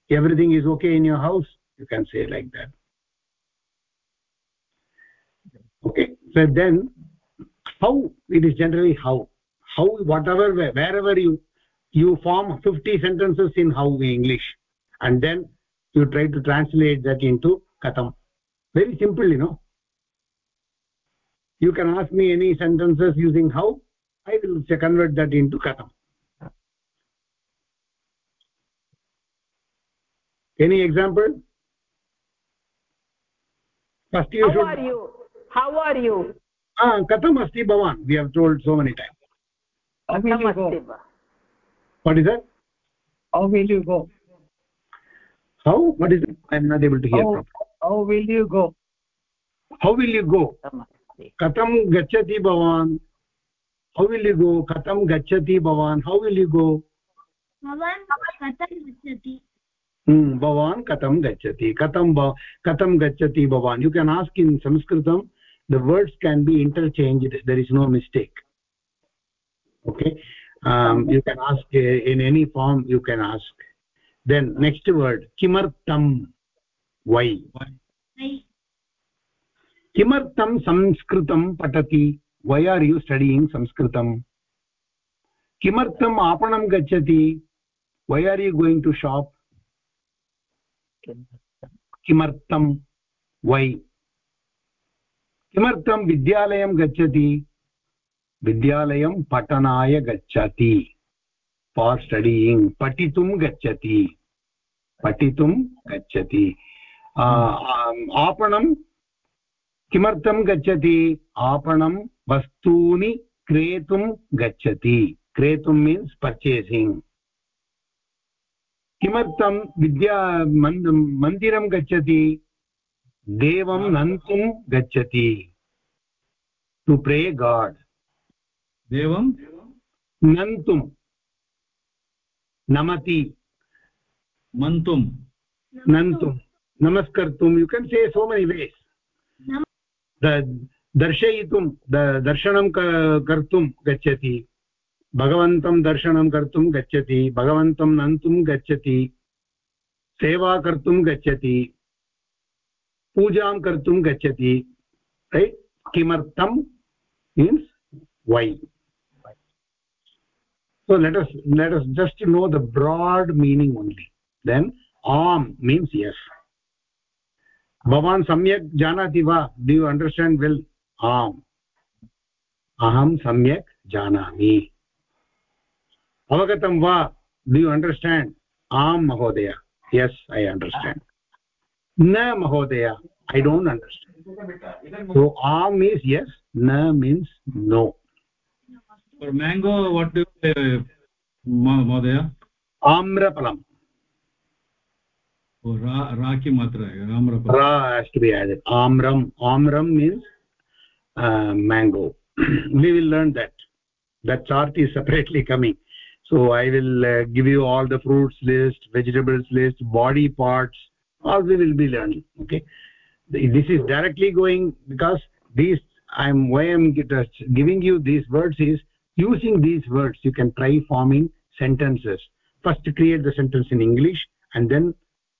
S1: Everything is okay in your house you can say like that. Okay so then how it is generally how? How whatever wherever you you form 50 sentences in how english and then you try to translate that into katam very simple you know. You can ask me any sentences using how i will convert that into katam any example?
S10: First you how should are you? How are you?
S1: Ah katham asti bhavan we have told so many times
S10: how will you go?
S1: What is that?
S9: How will you go?
S1: How? What is it? I am not able to hear. How,
S9: how will you go?
S1: How will you go? Katam gachati, bhavan. How will you go? Katam gachati, bhavan. How will you go?
S5: Bhavan katam gachati.
S1: Hmm. Bhavan katam gacchati. Katam katam gacchati bhavan. You can ask in Sanskritam. The words can be interchanged. There is no mistake. Okay um, you can ask uh, in any form you can ask then next word kimartam why kimartam sanskritam patati why are you studying sanskritam kimartam apanam gacchati why are you going to shop किमर्थं why किमर्थं विद्यालयं गच्छति विद्यालयं पठनाय गच्छति। For studying पठितुं गच्छति। पठितुं गच्छति। आपणं किमर्थं गच्छति? आपणं वस्तूनि क्रेतुं गच्छति। क्रेतुं मीन्स् पर्चेसिङ्ग् किमर्थं विद्या मन्दिरं गच्छति? देवं नन्तुं गच्छति। To pray god nantum namati
S3: mantum
S1: nantum namaskartum you can say so many ways. the दर्शयितुं दर्शनं कर्तुं गच्छति। भगवन्तं दर्शनं कर्तुं गच्छति। भगवन्तं नन्तुं गच्छति। सेवा कर्तुं गच्छति। पूजां कर्तुं गच्छति। रैट् किमर्थं? Means why so let us let us just know the broad meaning only then am means yes भवान् सम्यक् जानाति वा डु यु अण्डर्स्टाण्ड् वेल् आम् अहं सम्यक् जानामि अवगतं वा डु यु अण्डर्स्टाण्ड् आम् महोदय yes i understand na mahodaya i don't understand so am means yes na means no
S3: for mango what do you say mahodaya
S1: amrapalam
S3: oh ra ra ki matra hai amrapalam
S1: ra has to be added amram amram means uh, mango we will learn that that chart is separately coming so i will uh, give you all the fruits list vegetables list body parts all we will be learning okay this is directly going because these i'm why i'm giving you these words is using these words you can try forming sentences. First create the sentence in english and then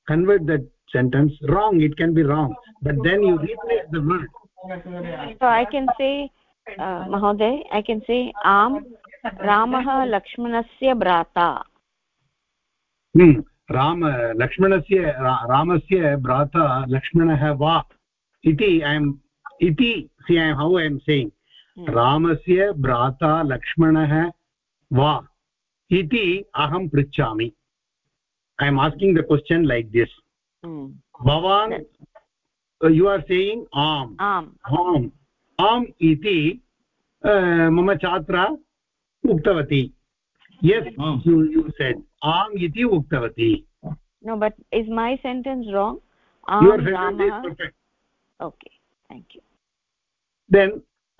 S1: convert that sentence wrong. It can be wrong but then you replace the word.
S7: So i can say uh, mahoday i can say am ramah lakshmanasya brata.
S1: Hmm. Ram lakshmanasya ramasya brata lakshmanah va iti i am iti see i am how i am saying. Hmm. रामस्य भ्राता लक्ष्मणः वा इति अहं पृच्छामि। I am asking the question like this भवान् you are saying आम्। आम्। आम्। इति uh, मम छात्रा उक्तवती। यस् यु सेड् आम् इति उक्तवती।
S7: No, but is my sentence wrong?
S1: Your sentence is perfect.
S7: Okay, thank you.
S1: Then,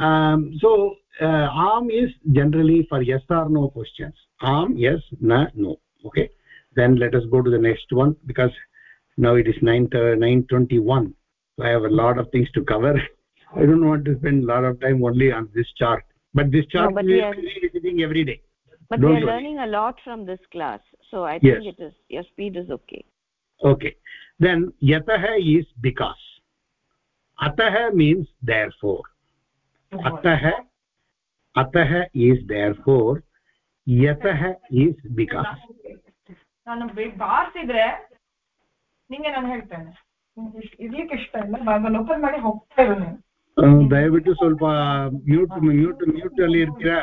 S1: um, so uh, am is generally for yes or no questions. Am yes na no. Okay. Then let us go to the next one because now it is 9 uh, 921 so i have a lot of things to cover. <laughs> I don't want to spend a lot of time only on this chart. But this chart no, we are visiting every day.
S7: But don't we are worry. learning a lot from this class. So i think yes. it is your speed is okay.
S1: Okay. Then yatah is because. Atah means therefore atah अतः is therefore yatah is because
S11: ನಾನು ಬಾರ್ಸಿದ್ರೆ ನಿಂಗೆ ನಾನು ಹೇಳ್ತೇನೆ. ಇರ್ಲಿಕ್ಕೆ ಇಷ್ಟ ಇಲ್ಲ ಬಾಗಲ್ open ಮಾಡಿ ಹೋಗ್ತಾ ಇರೋದು.
S1: ದಯವಿಟ್ಟು ಸ್ವಲ್ಪ ಮ್ಯೂಟ್ ಮ್ಯೂಟ್ ಮ್ಯೂಟ್ ಅಲ್ಲಿ ಇರ್ತೀರಾ?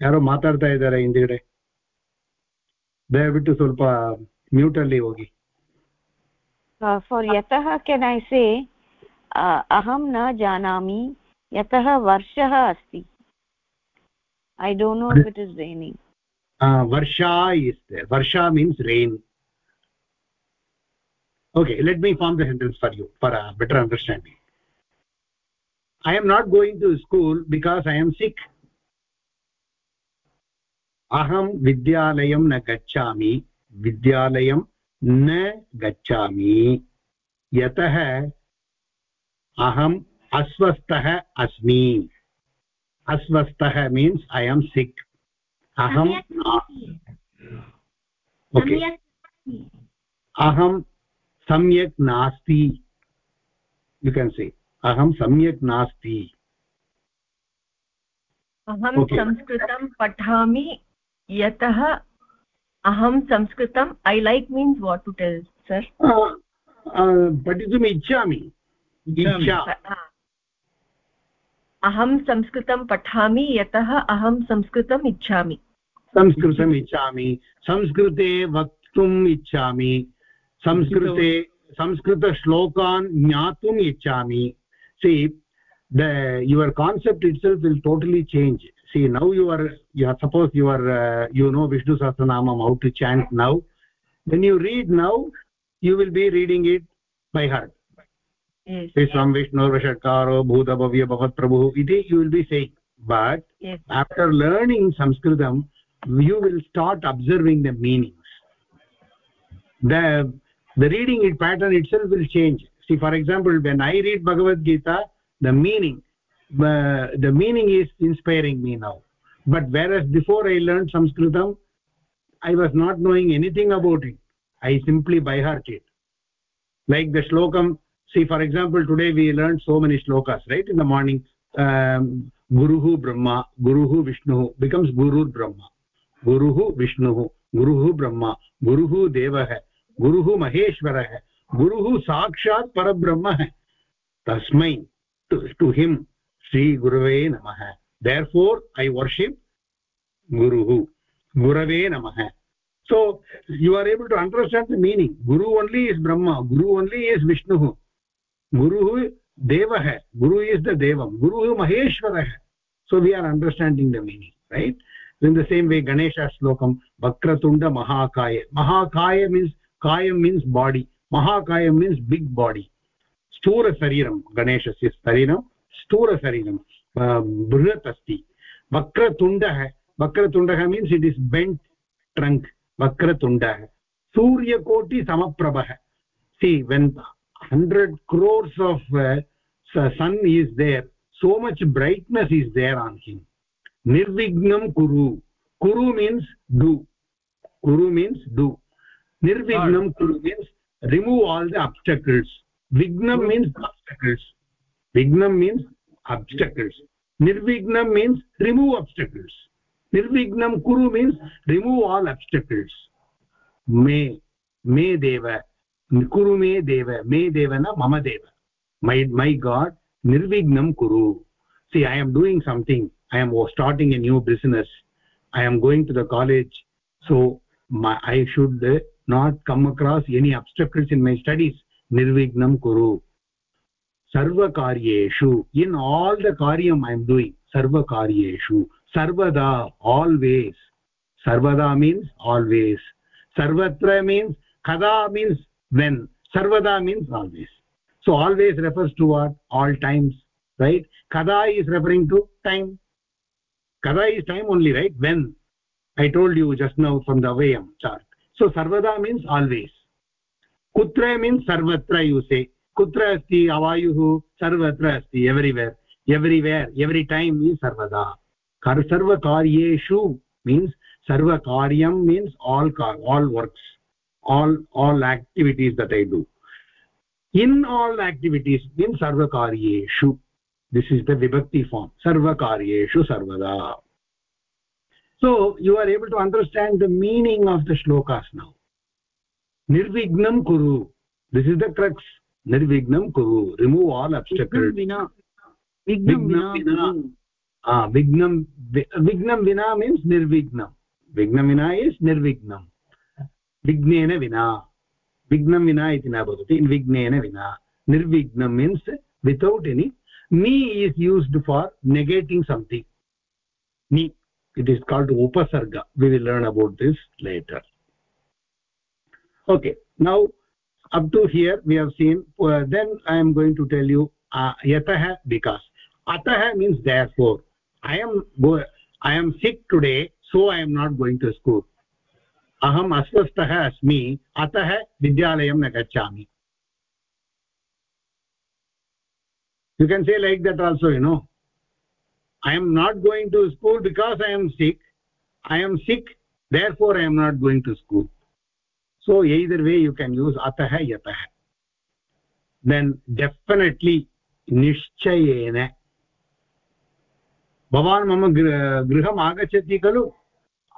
S1: ಯಾರೋ ಮಾತಾಡ್ತಾ ಇದ್ದಾರೆ ಹಿಂದ್ಗಡೆ. ದಯವಿಟ್ಟು ಸ್ವಲ್ಪ ಮ್ಯೂಟ್ ಅಲ್ಲಿ ಹೋಗಿ.
S7: फार् यतः केन् ऐ से अहं न जानामि यतः वर्षः अस्ति I don't know it is raining
S1: Varsha is Varsha means rain okay let me form the sentence for you for a better understanding i am not going to school because i am sick aham vidyalayam na gacchami vidyalayam न गच्छामि। यतः अस्वस्थ अस्वस्थः अस्मि। अस्वस्थः means I am sick अहम् अहं सम्यक् नास्ति। यु से अहम सम्य नास्ति।
S12: अहं संस्कृतं पठामि। यतः अहं संस्कृतम् I like means what to tell sir
S1: पठितुम् इच्छामि।
S12: अहं संस्कृतं पठामि यतः अहं संस्कृतम् इच्छामि।
S1: संस्कृतम् इच्छामि। संस्कृते वक्तुम् इच्छामि। संस्कृते संस्कृतश्लोकान् ज्ञातुम् इच्छामि। सी the your concept itself will totally change see now you are you are suppose you are uh, you know vishnu sahasranamam how to chant now. When you read now you will be reading it by heart.
S12: Yes
S1: visvam vishnurvashakaro bhutabhavya bhavatprabhu iti you will be saying. But
S12: yes.
S1: after learning sanskritam you will start observing the meanings. The the reading it pattern itself will change. See for example when i read bhagavad gita the meaning uh, the meaning is inspiring me now but whereas before i learned sanskritam i was not knowing anything about it i simply by heart it like the shlokam see for example today we learned so many shlokas right in the morning um, guruhu brahma guruhu vishnu becomes guru brahma guruhu vishnu guruhu brahma guruhu devah guruhu maheshwarah guruhu sakshat parabrahma tasmai to, to him shri gurave namah therefore i worship guruhu gurave namah so you are able to understand the meaning guru only is brahma guru only is vishnu guru deva hai guru is the devam guru maheshwara so we are understanding the meaning right in the same way ganesha shlokam vakratunda mahakaya mahakaya means kaya means body mahakaya means big body स्थूल शरीरं गणेशस्य शरीरं स्थूलशरीरं बृहत् अस्ति वक्रतुण्डः वक्रतुण्डः means it is bent trunk वक्रतुण्डः। सूर्यकोटिसमप्रभः see when hundred crores of sun is there so much brightness is there on him निर्विघ्नं कुरु कुरु मीन्स् डु कुरु मीन्स् डु निर्विघ्नं कुरु means remove all the obstacles विघ्नं means obstacles विघ्नं means obstacles. Nirvignam means remove obstacles. Nirvignam kuru means remove all obstacles. Me me deva. Kuru me deva. Me deva na mama deva. My my god nirvignam kuru. See i am doing something. I am starting a new business. I am going to the college. So my, i should not come across any obstacles in my studies. Nirvignam kuru सर्वकार्येषु in all the कार्यम् I am doing सर्वकार्येषु, सर्वदा always सर्वदा means always सर्वत्र means कदा means when सर्वदा means always so always refers to what all times right कदा is referring to time कदा is time only right when I told you just now from the way am chart so सर्वदा means always कुत्र means सर्वत्र you say कुत्र अस्ति, अवायुः सर्वत्र अस्ति everywhere everywhere every time means सर्वदा. कर् सर्वकार्येषु मीन्स् सर्वकार्यं means all car all works all all activities that I do in all activities in सर्वकार्येषु. दिस् इस् द विभक्ति फार्म् सर्वकार्येषु सर्वदा. So you are able to understand the meaning of the shlokas now निर्विघ्नं कुरु this is the crux निर्विघ्नं
S4: कुरु। Remove all
S1: obstacle विना। विघ्नं विघ्नं विना मीन्स् निर्विघ्नं। विघ्नं विना इस् निर्विघ्नं। विघ्नेन विना। विघ्नं विना इति न भवति विघ्नेन विना। निर्विघ्नं means without any me is used for negating something me it is called उपसर्ग we will learn about this later okay now up to here we have seen uh, then i am going to tell you uh, yatah because atah means therefore i am go i am sick today so i am not going to school अहम् अस्वस्थः अस्मि अतः विद्यालयं न गच्छामि you can say like that also you know i am not going to school because i am sick i am sick therefore i am not going to school So either way you can use atah yatah then definitely निश्चयेन भवान् मम गृहम् आगच्छति खलु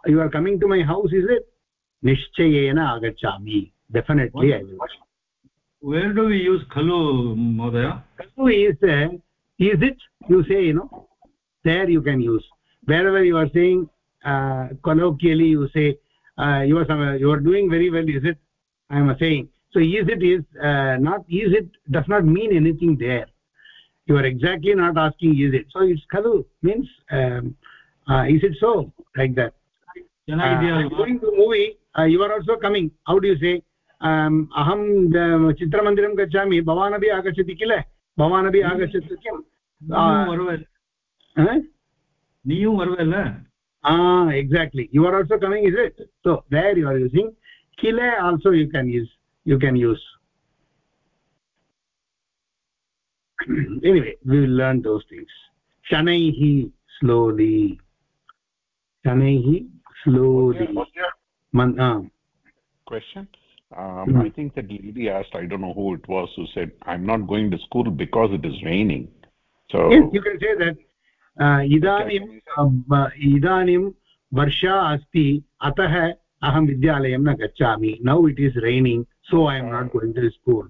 S1: you are coming to my house is it निश्चयेन आगच्छामि definitely i will
S3: where do we use khalu modaya
S1: khalu is uh, is it you say you know there you can use wherever you are saying uh, colloquially you say uh, you are you are doing very well is it i am saying so is it is uh, not is it does not mean anything there you are exactly not asking is it so it's khalu means um, uh, is it so like that uh, going to movie uh, you are also coming how do you say अहं चित्रमन्दिरं गच्छामि भवान् अपि आगच्छति किल भवान् अपि आगच्छतु किम्
S3: नीयु वर्वेल
S1: ah exactly. You are also coming is it? So there you are using. Kile also you can use you can use. <clears throat> Anyway we will learn those things. Shanaihi slowly. Shanaihi slowly. Man uh.
S13: question. Um, hmm. i think that lady asked i don't know who it was who said i'm not going to school because it is raining. So
S1: yes you can say that इदानीम् इदानीं वर्षा अस्ति अतः अहं विद्यालयं न गच्छामि. Now it is raining so I am not going to school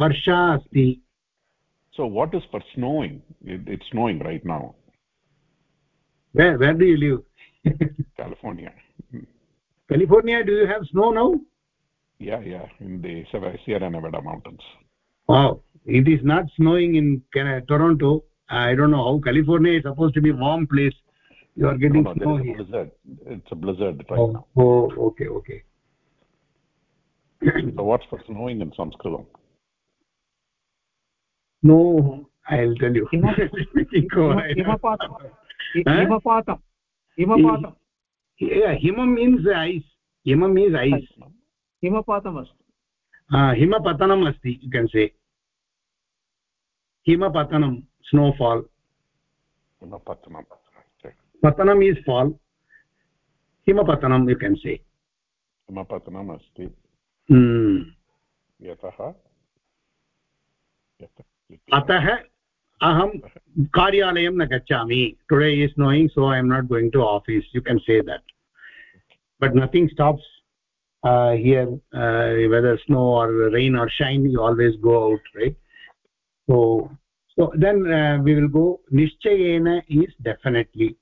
S1: वर्षा अस्ति।
S13: So what is for snowing it's snowing right now
S1: where do you live
S13: California
S1: California do you have snow now
S13: Yeah, yeah, in the Sierra Nevada
S1: i don't know how california is supposed to be warm place. You are getting
S13: no, no, snow here. blizzard. It's a blizzard right
S1: oh,
S13: now.
S1: oh okay okay. <clears throat>
S13: So what's for snowing in sanskritam
S1: no i'll tell you. <laughs>
S9: Himapatam. Himapatam. Himapatam.
S1: Yeah himam means ice. Himam means ice.
S9: Himapatam asti.
S1: Ah himapatanam asti you can say. Himapatanam snowfall
S13: himapatanam
S1: patanam is fall himapatanam you can say
S13: himapatanam asti
S1: hmm
S13: yatah
S1: अतः अहं कार्यालयं न गच्छामि today is knowing so I am not going to office you can say that but nothing stops uh, here uh, whether snow or rain or shine you always go out right so so then uh, we will go nishchayena is definitely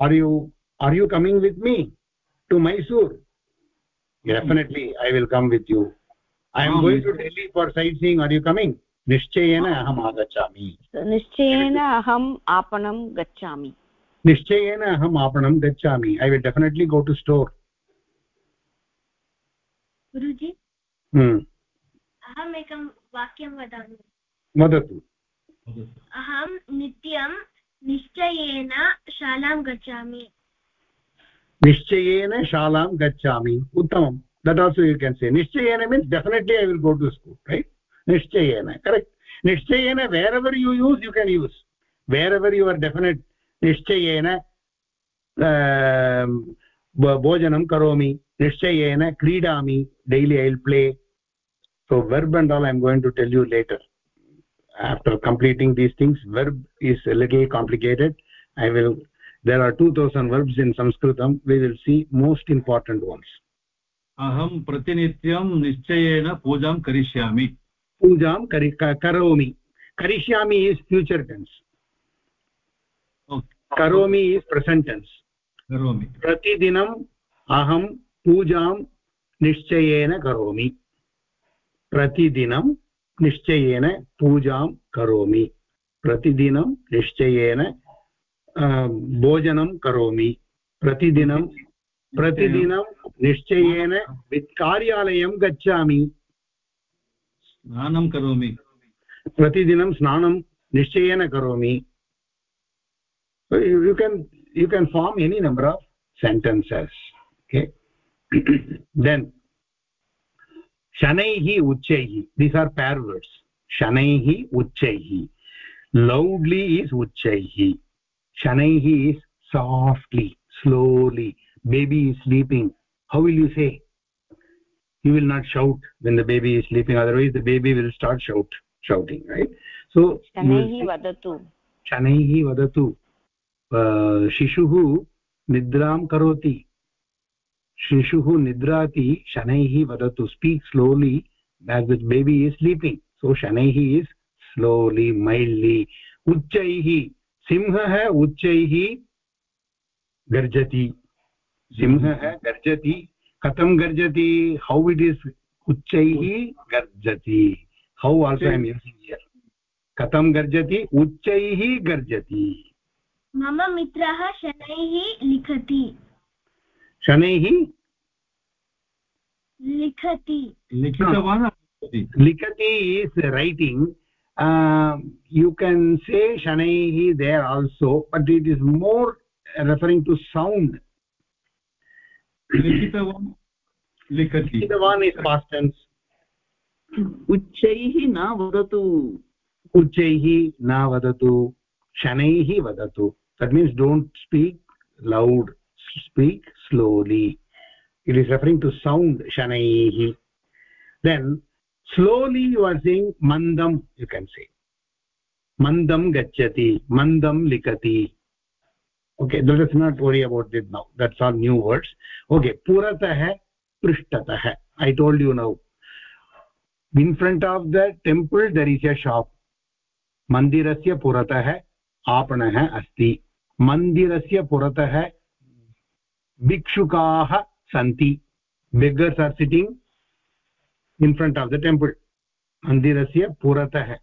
S1: are you are you coming with me to mysore definitely i will come with you i am going to delhi for sightseeing are you coming निश्चयेन अहम् आगच्छामि
S7: निश्चयेन अहम् आपणं गच्छामि
S1: निश्चयेन अहम् आपणं गच्छामि I will definitely go to store
S5: guruji अहमेकं वाक्यं वदामि
S1: वदतु।
S5: अहं नित्यं निश्चयेन शालां गच्छामि।
S1: निश्चयेन शालां गच्छामि। उत्तमं। That also you can say निश्चयेन means definitely I will go to school right निश्चयेन करेक्ट् निश्चयेन wherever you use you can use wherever your definite निश्चयेन भोजनं करोमि। निश्चयेन क्रीडामि। Daily I will play so verb and all i'm going to tell you later. After completing these things verb is a little complicated i will there are 2000 verbs in sanskritam we will see most important ones
S3: aham pratinityam nischayena pujaam karishyami
S1: pujaam karomi karishyami is future tense
S3: okay.
S1: karomi is present tense
S3: karomi
S1: प्रतिदिनम् अहं पूजां निश्चयेन करोमि प्रतिदिनं निश्चयेन पूजां करोमि। प्रतिदिनं निश्चयेन भोजनं करोमि। प्रतिदिनं प्रतिदिनं निश्चयेन कार्यालयं गच्छामि।
S3: स्नानं करोमि।
S1: प्रतिदिनं स्नानं निश्चयेन करोमि। You can you can form any number of sentences okay? <clears throat> Then shanaihi uchaihi these are pair words shanaihi uchaihi loudly is uchaihi shanaihi is softly slowly baby is sleeping how will you say you will not shout when the baby is sleeping otherwise the baby will start shout shouting right so
S7: shanaihi vadatu
S1: shanaihi vadatu शिशुः निद्रां करोति शिशुः निद्राति शनैः वदतु speak slowly that which baby is sleeping so शनैः is slowly मैल्ड्लि उच्चैः सिंहः उच्चैः गर्जति सिंहः गर्जति कथं गर्जति हौ इट् इस् उच्चैः गर्जति हौ आल्सो ऐ एम् कथं गर्जति उच्चैः गर्जति
S5: मम मित्रः शनैः लिखति
S1: शनैः
S5: लिखति।
S3: लिखितवान्
S1: लिखति। Is writing you can say शनैः there also but it is more referring to sound
S3: लिखितवान् लिखति।
S1: लिखितवान् इस् पास्टेन्स्
S4: उच्चैः न वदतु।
S1: उच्चैः न वदतु शनैः वदतु. That means don't speak loud speak slowly it is referring to sound shanaihi then slowly you are saying mandam you can say mandam gacchati mandam likati okay let us not worry about it now that's all new words okay puratah prishtatah i told you now in front of the temple there is a shop मन्दिरस्य पुरतः आपणः अस्ति मन्दिरस्य पुरतः भिक्षुकाः सन्ति. Beggars are sitting in front of the temple मन्दिरस्य पुरतः.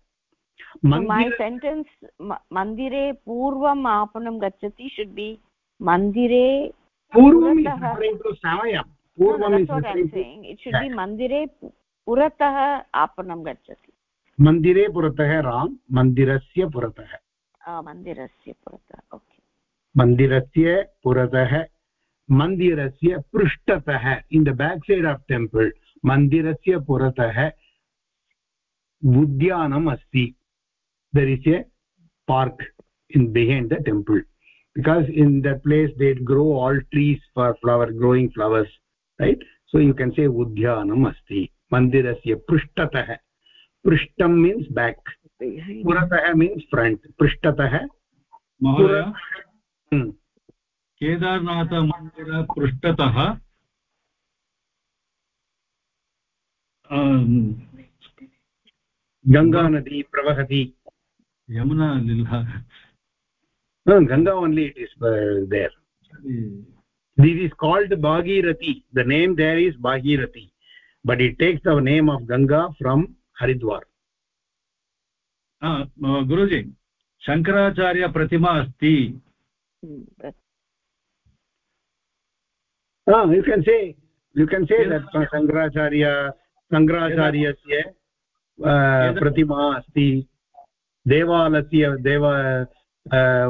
S1: Sentence मन्दिरे पूर्वम् आपणं गच्छति शुड्
S7: बि मन्दिरे पूर्वं समयं पूर्वं शुड् बि मन्दिरे पुरतः आपणं गच्छति.
S1: मन्दिरे पुरतः राम् मन्दिरस्य पुरतः.
S7: मन्दिरस्य पुरतः
S1: मन्दिरस्य पुरतः मन्दिरस्य पृष्ठतः in the back side of temple मन्दिरस्य पुरतः उद्यानम् अस्ति there is a park in behind the temple because in the place they grow all trees for flower growing flowers right so you can say उद्यानम् अस्ति मन्दिरस्य पृष्ठतः पृष्ठं means back पुरतः
S3: मीन्स् फ्रण्ट् पृष्ठतः
S1: केदारनाथमन्दिरपृष्ठतः अं, गङ्गानदी
S3: प्रवहति। Yamuna
S1: Ganga only it is there this is called Bhagirathi the name there is Bhagirathi but it takes our name of Ganga from Haridwar
S3: Guruji शङ्कराचार्यप्रतिमा अस्ति
S1: you can say you can say that shankaracharya शङ्कराचार्यस्य प्रतिमा अस्ति देवालयस्य देव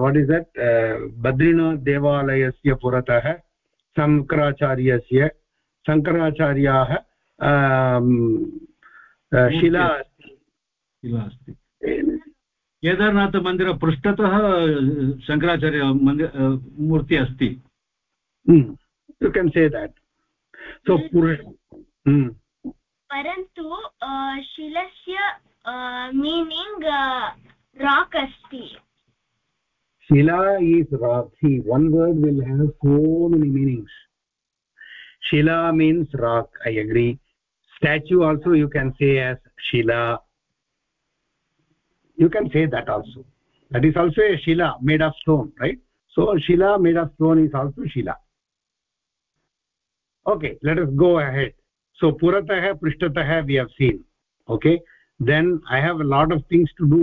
S1: what is that Badrinath देवालयस्य पुरतः शङ्कराचार्यस्य शङ्कराचार्याः शिला अस्ति
S3: शिला अस्ति केदारनाथमन्दिर पृष्ठतः शङ्कराचार्य मूर्ति अस्ति
S1: you can say that. So
S5: hmm. Hmm. parantu uh, shilasya uh, meaning uh,
S1: shila is rock. One word will have so many meanings. Shila means rock. I agree. Statue also you can say as shila. You can say that also. That is also shila made of stone right? So shila made of stone is also shila. Okay let us go ahead so puratah prishtatah we have seen okay then i have a lot of things to do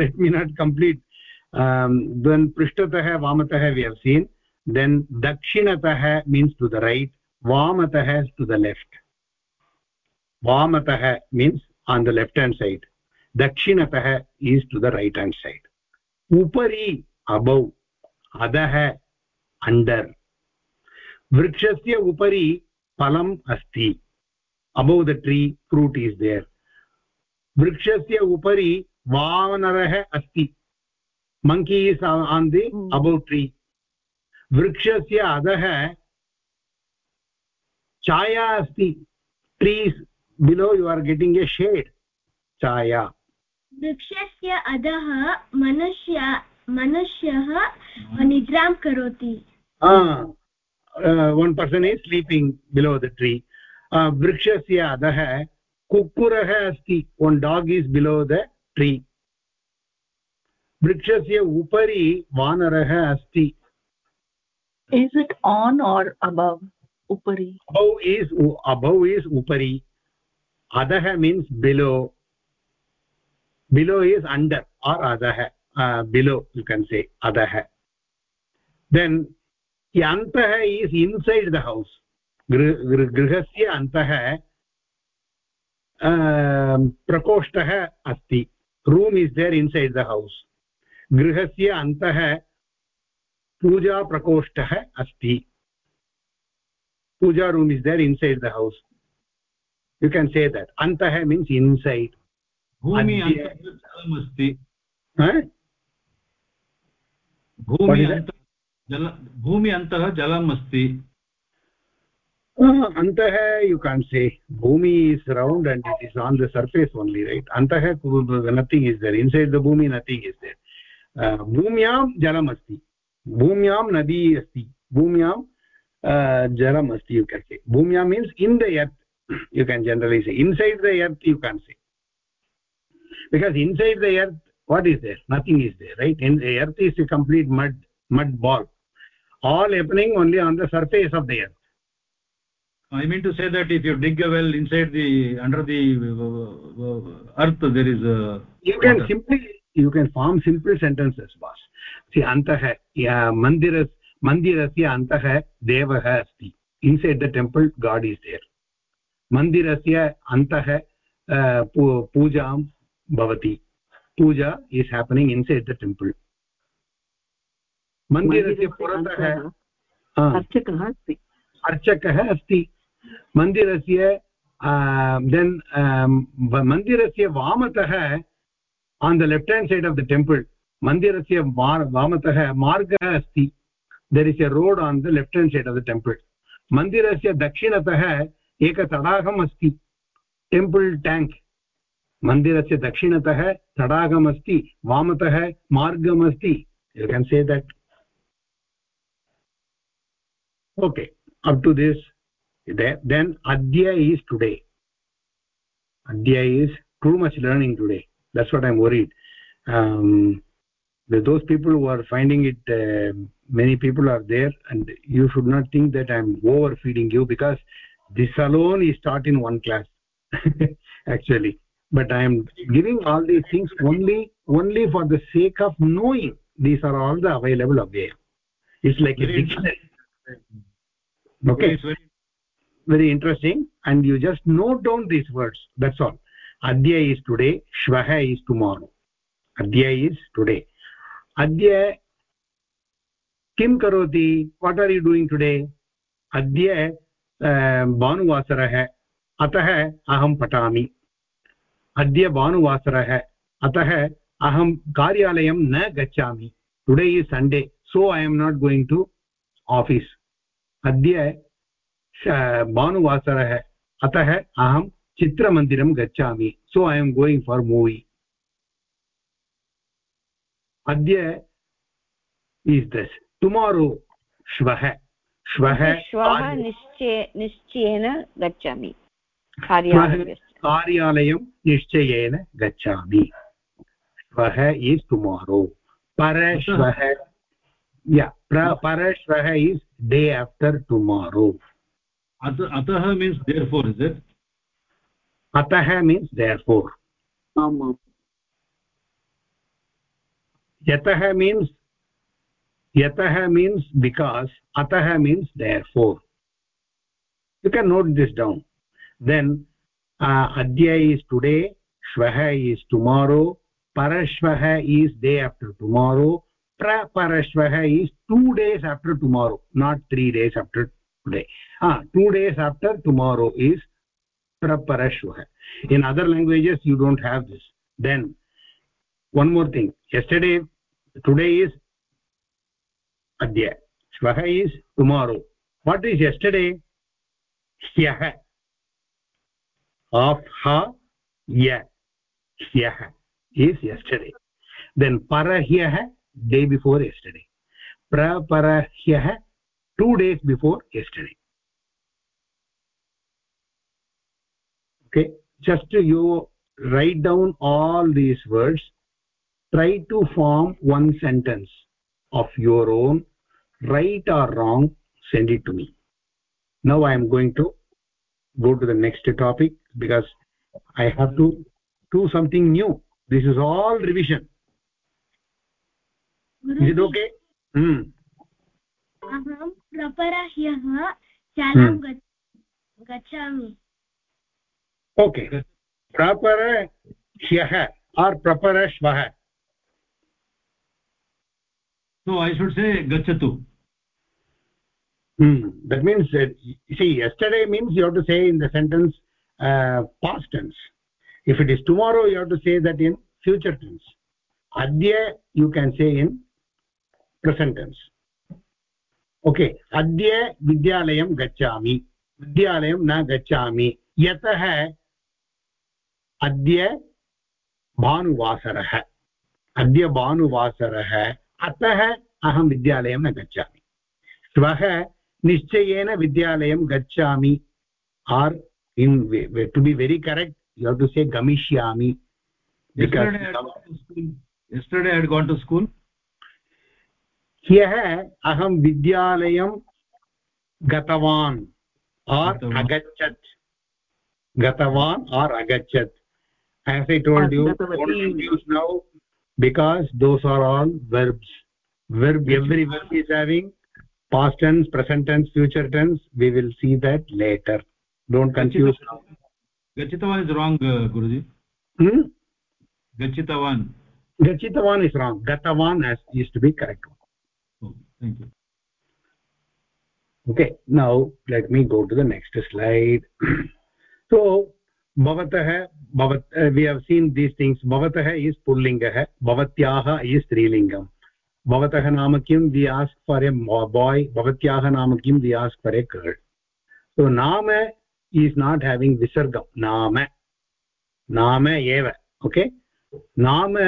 S1: let me not complete um, then prishtatah vamatah we have seen then dakshinatah means to the right vamatah is to the left vamatah means on the left hand side dakshinatah is to the right hand side upari above adah under वृक्षस्य उपरि फलम् अस्ति. Above the tree fruit is there वृक्षस्य उपरि वानरः अस्ति. Monkey is on the above tree वृक्षस्य अधः छाया अस्ति. Trees below you are getting a shade छाया.
S5: वृक्षस्य अधः मनुष्य मनुष्यः निद्रां करोति.
S1: One person is sleeping below the tree uh, vrikshasya adah kukurah asti one dog is below the tree vrikshasya upari vanarah asti
S4: is it on or above upari
S1: above is above is upari adah means below below is under or adah uh, below you can say adah then अन्तः is inside the house गृ गृहस्य अन्तः अं, प्रकोष्ठः अस्ति. Room is there inside the house गृहस्य अन्तः पूजाप्रकोष्ठः अस्ति. Puja room is there inside the house you can say that
S3: अन्तः मीन्स् इन्सैड् भूमिः अस्ति भूमिः जल, भूमि अंत जलम् अंत
S1: अन्तः you can say Bhumi is round and it is on the surface only right अन्तः nothing is there inside the Bhumi nothing is there भूम्यां जलमस्ती भूम्यां नदी अस्ति। भूम्या जलम् अस्ति you can say भूम्या mean in the earth you can inside the earth you can say because inside the earth what is there nothing is there right in the earth is a complete mud mud ball all happening only on the surface of the earth
S3: i mean to say that if you dig a well inside the under the earth there is a
S1: you can water. simply you can form simple sentences boss see antah ya mandiras मन्दिरस्य अन्तः देवः अस्ति inside the temple god is there मन्दिरस्य अन्तः पूजां भवति puja is happening inside the temple मन्दिरस्य पुरतः
S4: अर्चकः अस्ति।
S1: अर्चकः अस्ति। मन्दिरस्य देन् मन्दिरस्य वामतः on the left hand side of the temple मन्दिरस्य वामतः मार्गः अस्ति। There is a road on the left hand side of the temple. mandirasya dakshinatah eka tadagam asti temple tank. मन्दिरस्य दक्षिणतः तडागम् अस्ति। वामतः मार्गम् अस्ति। You can say okay up to this. Then adya is today. Adya is too much learning today. That's what i'm worried. Um, those people who are finding it uh, many people are there and you should not think that i'm overfeeding you because this alone is taught in one class <laughs> actually. But i am giving all these things only only for the sake of knowing these are all the available avail it's like a dictionary okay very, very interesting and you just note down these words that's all adya is today shvaha is tomorrow adya is today adya किं करोति what are you doing today अद्य भानुवासरः अतः अहं पठामि अद्य भानुवासरः अतः अहं कार्यालयं न गच्छामि today is Sunday so I am not going to office अद्य भानुवासरः। अतः अहं चित्रमन्दिरं गच्छामि। So I am going for movie अद्य इस् दस् टुमारो श्वः। श्वः
S7: श्वः निश्चय निश्चयेन गच्छामि।
S1: कार्यालयं निश्चयेन गच्छामि। श्वः इस् टुमारो परश्वः। या परश्वः इस् डे आफ्टर् टुमारो
S3: अतः means therefore is it
S1: अतः मीन्स् देर् फोर् यतः means yatah means because atah means therefore you can note this down then uh, adya is today shvah is tomorrow parashvah is day after tomorrow अप्रपरश्वः is two days after tomorrow not three days after today ah two days after tomorrow is प्रपरश्वः in other languages you don't have this then one more thing yesterday today is अद्य श्वः is tomorrow what is yesterday ह्यः of हा ह्यः is yesterday then परह्यः day before yesterday. Praparahyah two days before yesterday. Okay just you write down all these words. Try to form one sentence of your own. Right or wrong send it to me. Now i am going to go to the next topic because i have to do something new. This is all revision. Is it okay hmm
S5: अहं प्रपरह्यः शालां गच्छामि gachami
S1: okay ह्यः or proper shvah
S3: so i should say gachatu
S1: hmm that means uh, see yesterday means you have to say in the sentence uh, past tense if it is tomorrow you have to say that in future tense adya you can say in present tense okay अद्य विद्यालयं गच्छामि विद्यालयं न गच्छामि यतः अद्य भानुवासरः अद्य भानुवासरः अतः अहं विद्यालयं न गच्छामि श्वः निश्चयेन विद्यालयं गच्छामि or in to be very correct you have to say गमिष्यामि
S3: yesterday i had gone to school.
S1: ह्यः अहं विद्यालयं गतवान् आर् अगच्छत् गतवान् आर् अगच्छत् as i told you don't use now because those are all verbs verb every verb is having past tense present tense future tense we will see that later don't confuse
S3: gachitavan is wrong uh, guruji
S1: hmm
S3: gachitavan
S1: gachitavan is wrong gatavan has used to be correct
S3: oh, thank you
S1: okay now let me go to the next slide so bhavatah bhavat uh, we have seen these things bhavatah is pullingah bhavatyah is strilingam bhavatah naam kim we ask for a boy bhavatyah naam kim we ask for a girl so naam is not having visargam naam naam eva okay naam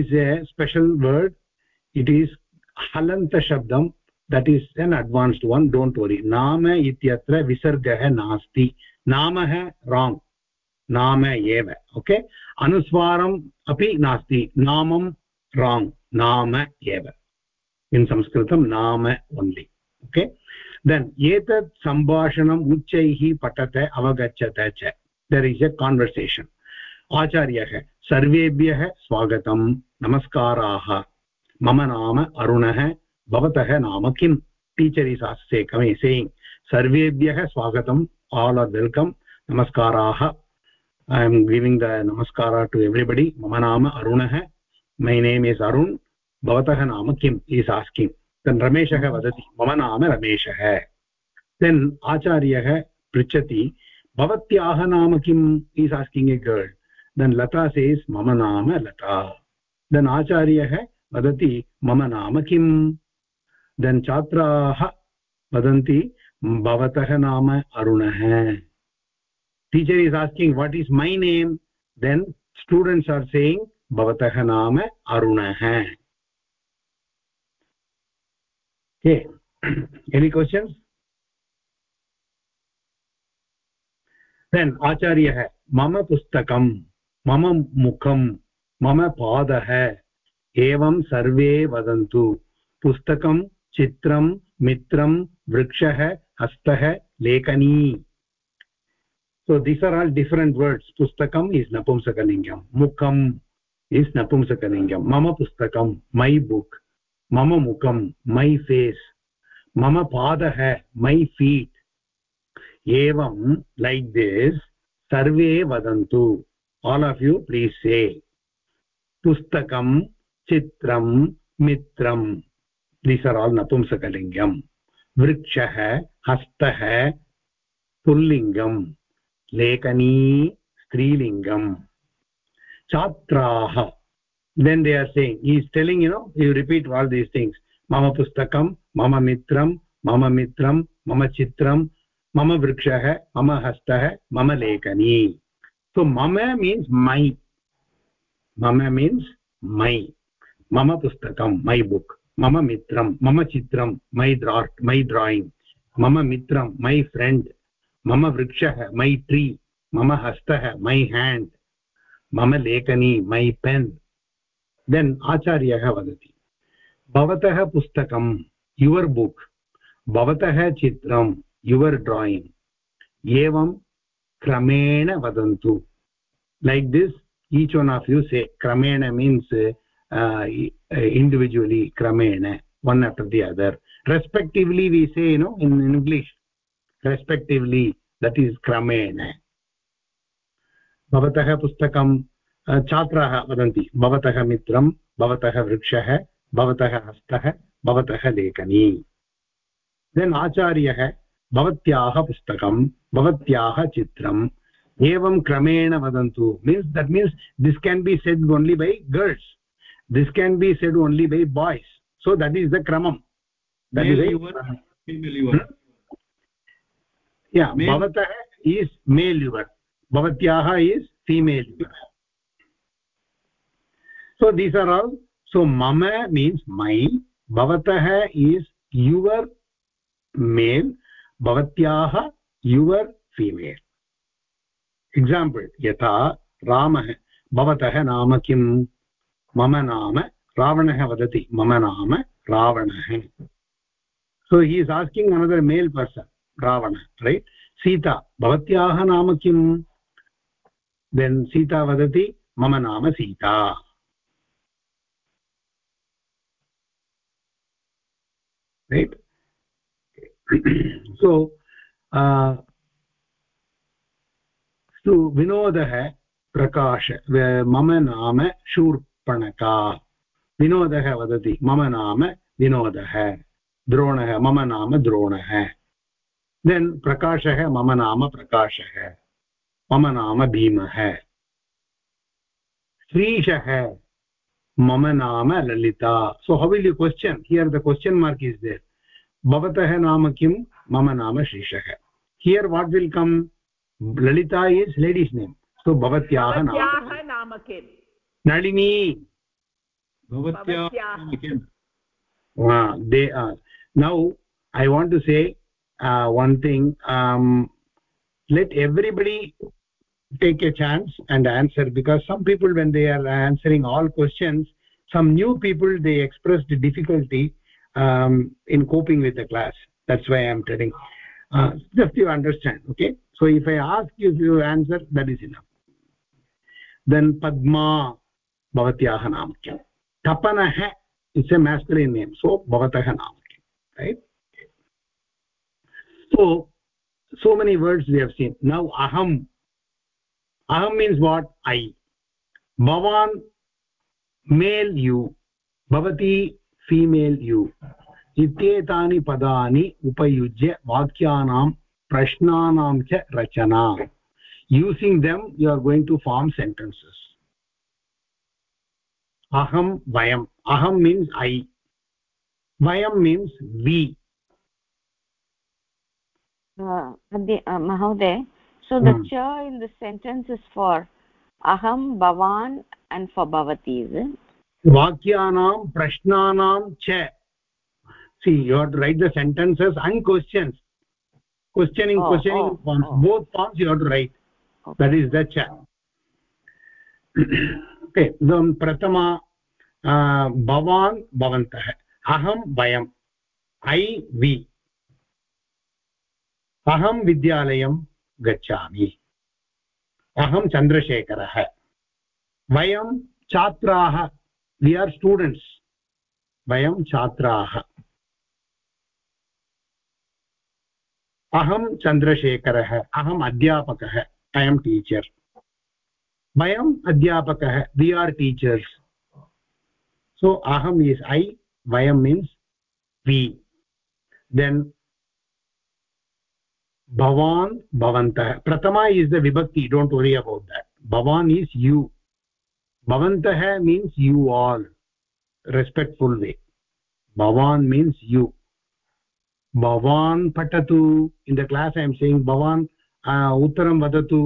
S1: is a special word it is shabdam that is an advanced one, don't worry. naam ityatra visargah nasti namah wrong. नाम एव. Okay अनुस्वारम् अपि नास्ति. नामं wrong नाम एव. In संस्कृतं, नाम only okay then एतत् सम्भाषणम् उच्चैः पठत, अवगच्छत च. दर् इस् ए कान्वर्सेशन् आचार्यः, सर्वेभ्यः स्वागतं नमस्काराः. मम नाम अरुणः, भवतः नाम किं टीचर् इस् आस्ते कमे सेयिङ्ग् सर्वेभ्यः स्वागतम्। All are welcome नमस्काराः। I am giving the namaskar to everybody मम नाम अरुणः। मै नेम् इस् अरुण् भवतः नाम किम्? इस् आस्किङ्ग् तन् रमेशः वदति, मम नाम रमेशः। तेन् आचार्यः पृच्छति भवत्याः नाम किम्? Is asking a girl then Lata says मम नाम लता। देन् आचार्यः वदति, मम नाम किं देन् छात्राः वदन्ति, भवतः नाम अरुणः। Teacher is asking what is my name then students are saying भवतः नाम अरुणः। एनि क्वशन्स् देन् आचार्यः, मम पुस्तकं मम मुखं मम पादः। एवं सर्वे वदन्तु। पुस्तकं, चित्रं, मित्रं, वृक्षः, हस्तः, लेखनी। So these are all different words पुस्तकम् इस् नपुंसकलिङ्गं। मुखम् इस् नपुंसकलिङ्गं। मम पुस्तकं मै बुक् मम मुखं मै फेस् मम पादः मै फीट् एवं लैक् दिस् सर्वे वदन्तु। आल् आफ् यू प्लीस् से पुस्तकं chitram mitram these are all napumsakalingam vrikshah hastah pullingam लेखनी स्त्रीलिङ्गम् छात्राः then they are saying he is telling you know you repeat all these things mama pustakam mama mitram mama mitram mama chitram mama vrikshah mama hastah mama lekani so mama means my mama means my मम पुस्तकं मै book मम मित्रं, मम चित्रं मै द्रार्ट् मै drawing मम मित्रं मै friend मम वृक्षः मै ट्री मम हस्तः मै हेण्ड् मम लेखनी मै पेन् देन् आचार्यः वदति, भवतः पुस्तकं युवर् बुक् भवतः चित्रं युवर् ड्रायिङ्ग् एवं क्रमेण वदन्तु. Like this each one of you say क्रमेण means individually kramena one after the other. Respectively, we say, you know, in english, respectively, that is kramena भवतः पुस्तकं छात्राः वदन्ति भवतः मित्रं भवतः वृक्षः भवतः हस्तः भवतः लेखनी देन् आचार्यः भवत्याः पुस्तकं भवत्याः चित्रम् एवं क्रमेण वदन्तु means that means this can be said only by girls this can be said only by boys. So that is the kramam. That male is female yuvar hmm? yeah bhavatah is male yuvar bhavatyah is female yuvar so these are all. So mama means my bhavatah is your male. Bhavatyah your female. Example yatha ramah bhavatah nama kim? मम नाम रावणः वदति। मम नाम रावणः। So he is asking another male person Ravana right Sita, भवत्याः नाम किम्? देन् सीता वदति, मम नाम सीता। रैट् सो विनोदः प्रकाश मम नाम शूर्पणका विनोदः वदति, मम नाम विनोदः, द्रोणः, मम नाम द्रोणः। देन् प्रकाशः, मम नाम प्रकाशः, मम नाम भीमः। श्रीशः, मम नाम Lalita. So how will you question here the question mark is there भवतः नाम किं? मम नाम श्रीशः। Here what will come Lalita is lady's name so भवत्याः नाम Nalini
S3: bhavatya
S1: uh, they are now i want to say uh, one thing um, let everybody take a chance and answer because some people when they are answering all questions some new people they expressed difficulty um, in coping with the class that's why i'm telling uh, just you understand okay so if i ask you if you answer that is enough then padma भवत्याः नाम किं तपनः it's a masculine name so भवतः नाम किं right so so many words we have seen now अहम् अहं means what I भवान् mail यु भवती फीमेल् यु इत्येतानि पदानि उपयुज्य वाक्यानां प्रश्नानां च रचना using them you are going to form sentences aham vayam. Aham means i. Vayam means we.
S7: Uh, uh, mahoday so the hmm. cha in the sentence is for aham bhavan and for bhavati is it?
S1: Vakyanam prashnanam cha. See you have to write the sentences and questions. Questioning oh, questioning oh, forms oh. both forms you have to write. Okay. that is the cha <clears throat> इदं प्रथमा भवान् भवन्तः, अहं वयम्, ऐ वि। अहं विद्यालयं गच्छामि। अहं चन्द्रशेखरः। वयं छात्राः वि आर् स्टूडेण्ट्स् वयं छात्राः। अहं चन्द्रशेखरः, अहम् अध्यापकः ऐ एम् टीचर् वयम् अध्यापकः वि आर् टीचर्स् सो अहम् इस् ऐ वयं मीन्स् वि देन् भवान् भवन्तः. प्रथमा इस् द विभक्ति डोण्ट् वरि अबौट् देट् भवान् इस् यु भवन्तः means you all respectful way भवान् मीन्स् यु भवान् पठतु. In the class I am saying भवान् उत्तरं वदतु.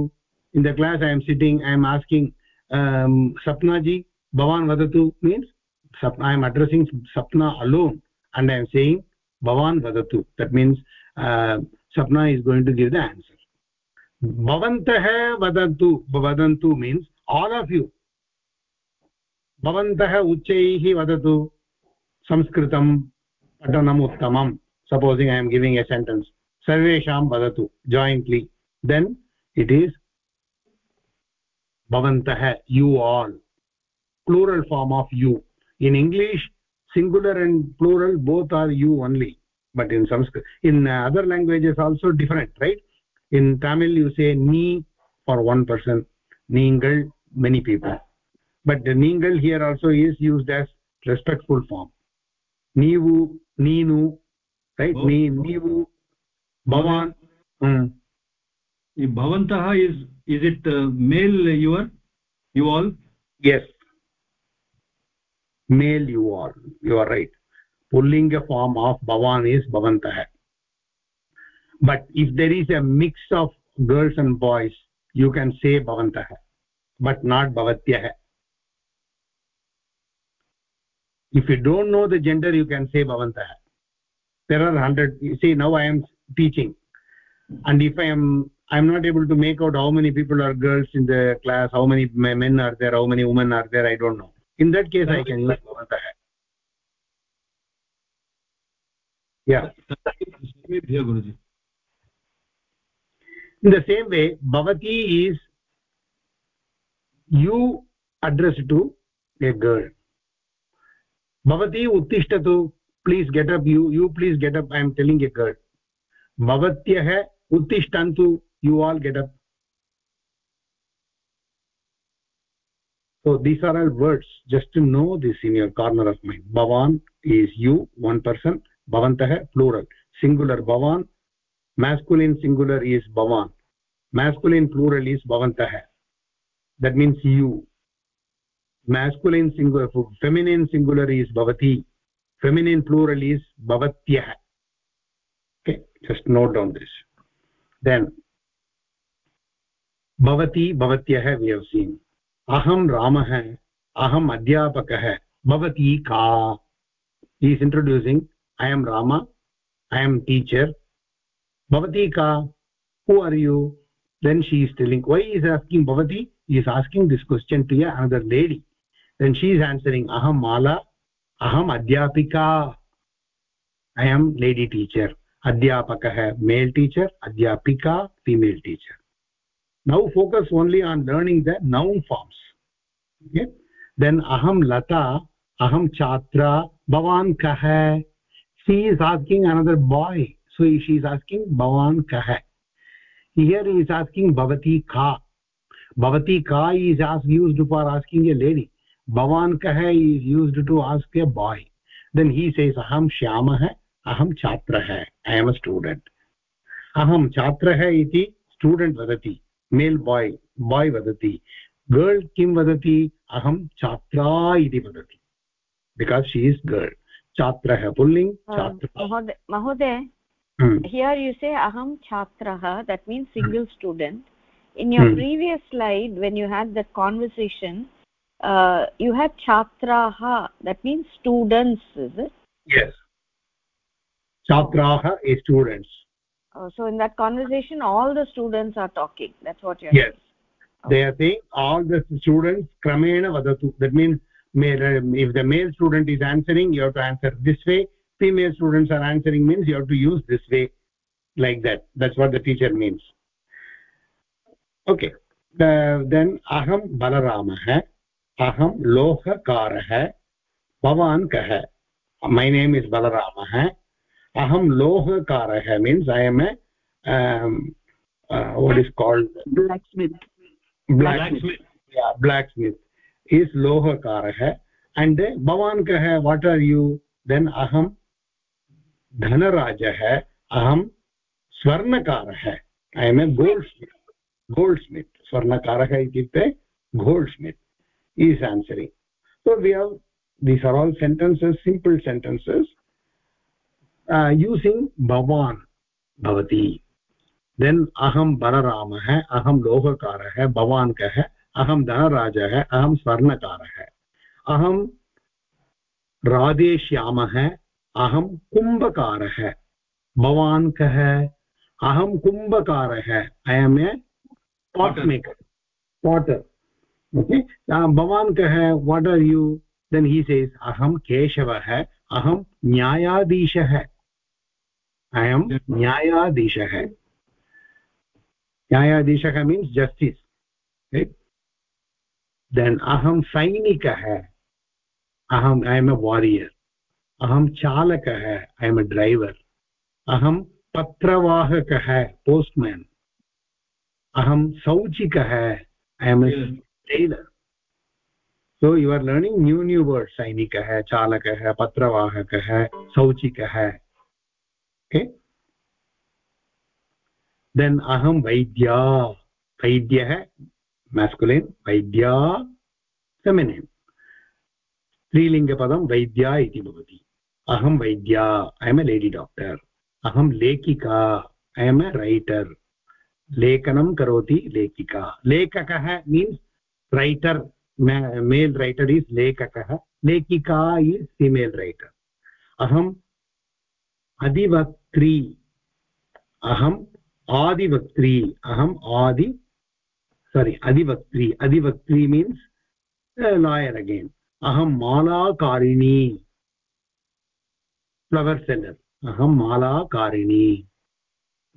S1: In the class i am sitting i am asking um, sapna ji bhavan vadatu means sapna i am addressing sapna alone and i am saying bhavan vadatu that means uh, sapna is going to give the answer bhavantah vadantu vadantu means all of you भवन्तः उच्चैः वदतु संस्कृतं पठनम् उत्तमं supposing I am giving a sentence सर्वेषां वदतु jointly then it is bhavantah you all plural form of you. In english singular and plural both are you only. But in sanskrit in other languages also different right? In tamil you say ni for one person ningal many people. But the ningal here also is used as respectful form. Neevu neenu right? Oh. nee neevu bhavan
S3: hmm. Bhavantah is is it uh, male are you all?
S1: Yes. Male you all. You are right. Pulling pullinga form of bhavan is bhavantah but if there is a mix of girls and boys you can say bhavantah but not bhavatyah if you don't know the gender you can say bhavantah there are 100 you see now i am teaching. And if i am i'm not able to make out how many people are girls in the class how many men are there how many women are there i don't know in that case i can use bhavantah yeah in the same way bhavati is you address to a girl bhavati uttishtatu please get up you you please get up i am telling a girl bhavatyah uttishtantu you all get up so these are all words just to know this in your corner of mind bhavan is you one person bhavantah plural singular bhavan masculine singular is bhavan masculine plural is bhavantah that means you masculine singular feminine singular is bhavati feminine plural is bhavatyah okay just note down this then have seen aham ramah aham adhyapakah bhavati ka he is introducing i am rama i am teacher bhavati ka who are you then she is telling why is asking bhavati he is asking this question to another lady then she is answering aham mala aham adhyapika i am lady teacher adhyapakah male teacher adhyapika female teacher now focus only on learning the noun forms okay then aham lata aham chatra bhavan kah she is asking another boy so she is asking bhavan kah here he is asking bhavati ka bhavati ka is asked used for asking a lady bhavan kah is used to ask a boy then he says aham shyamah aham chhatrah i am a student aham chhatrah iti student vadati male boy boy वदति girl किं वदति अहं छात्रा इति वदति because she is girl छात्रः
S7: पुल्लिङ्ग् महोदय हियर् यु से अहं छात्रः that means single student in your previous lied when you had that conversation you had छात्राः that means students is it
S1: students
S7: Uh, so in that conversation all the students are talking. That's what you're
S1: yes. saying. Okay. they are saying all the students kramena vadatu that means um, if the male student is answering you have to answer this way. Female students are answering means you have to use this way like that. That's what the teacher means. Okay. Uh, then aham balaramah aham lohakarah bhavan kah my name is Balarama. अहम लोहकार means I am a what is called
S4: blacksmith
S1: blacksmith is लोहकारः. And भवान् कः what are you then अहं धनराजः. अहं स्वर्णकारः. I am a goldsmith goldsmith स्वर्णकारः इत्युक्ते goldsmith is answering so we have these are all sentences simple sentences using भवान् भवति then अहं बलरामः अहं लोहकारः भवान् कः अहं धनराजः अहं स्वर्णकारः अहं राधेश्यामः अहं कुम्भकारः भवान् कः अहं कुम्भकारः I am a pot maker potter भवान् कः what are you then he says अहं केशवः अहं न्यायाधीशः nyayadishah nyayadishah means justice right then aham sainikah aham i am a warrior aham chalakah i am a driver aham patravahakah postman aham sauchikah i am a tailor so you are learning new new words sainikah chalakah patravahakah sauchikah okay. Then aham vaidya. Vaidyah masculine, vaidya feminine. स्त्रीलिङ्गपदं वैद्या इति भवति अहं वैद्या I am a lady doctor अहं लेखिका ऐ am A writer लेखनं करोति लेखिका लेखकः means writer male writer is लेखकः लेखिका इस् फिमेल् रैटर् अहम् अधिवक्त्री अहम् आदिवक्त्री। अहम् आदि सोरि अधिवक्त्री। अधिवक्त्री मीन्स् लायर् अगेन् अहं मालाकारिणी। फ्लवर् सेलर् अहं मालाकारिणी।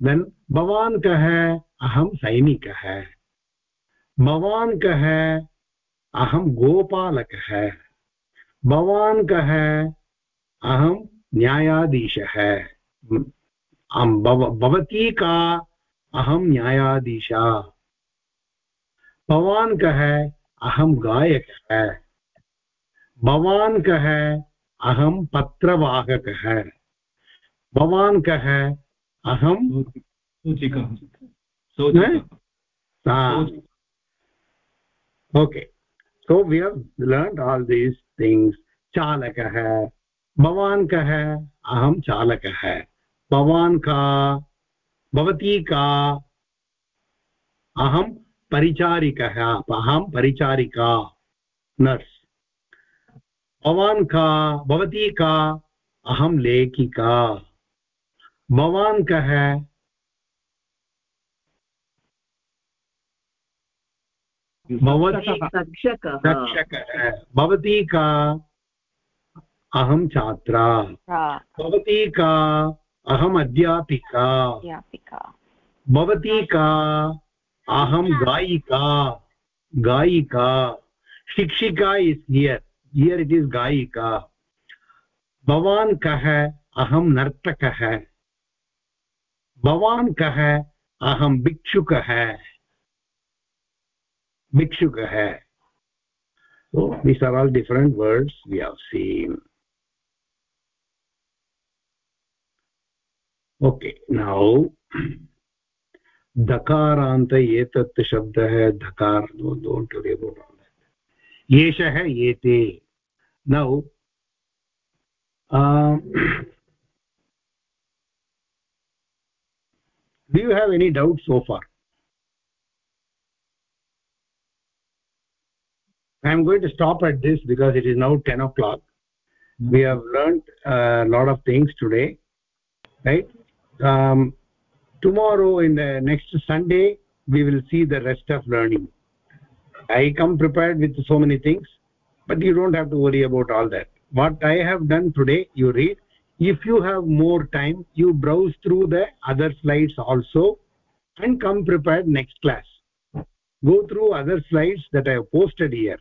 S1: देन् भवान् कः? अहं सैनिकः। भवान् कः? अहं गोपालकः। भवान् कः? अहं न्यायाधीशः। भवती का? अहं न्यायाधीशा। भवान् कः? अहं गायकः। भवान् कः? अहं पत्रवाहकः। भवान् कः? अहं okay. So we have learned all these things. चालकः। भवान् कः? अहं चालकः। भवान् का भवती का। अहं परिचारिकः अहं परिचारिका नर्स्। भवान् का भवती का अहं लेखिका। भवान् कः? भवती का अहं छात्रा। भवती का अहम् अध्यापिका भवती का अहं गायिका गायिका शिक्षिका is here here it is गायिका। भवान् कः अहं नर्तकः। भवान् कः अहं भिक्षुकः। भिक्षुकः। So these are all different words we have seen okay now धकारान्त एतत् शब्दः धकार डोण्ट् वरि अबौट् एषः एते नौ do you have any doubts so far i am going to stop at this because it is now 10 o'clock mm -hmm. we have learned a lot of things today right um, tomorrow in the next sunday we will see the rest of learning. I come prepared with so many things but you don't have to worry about all that. What i have done today you read. If you have more time you browse through the other slides also and come prepared next class. Go through other slides that i have posted here.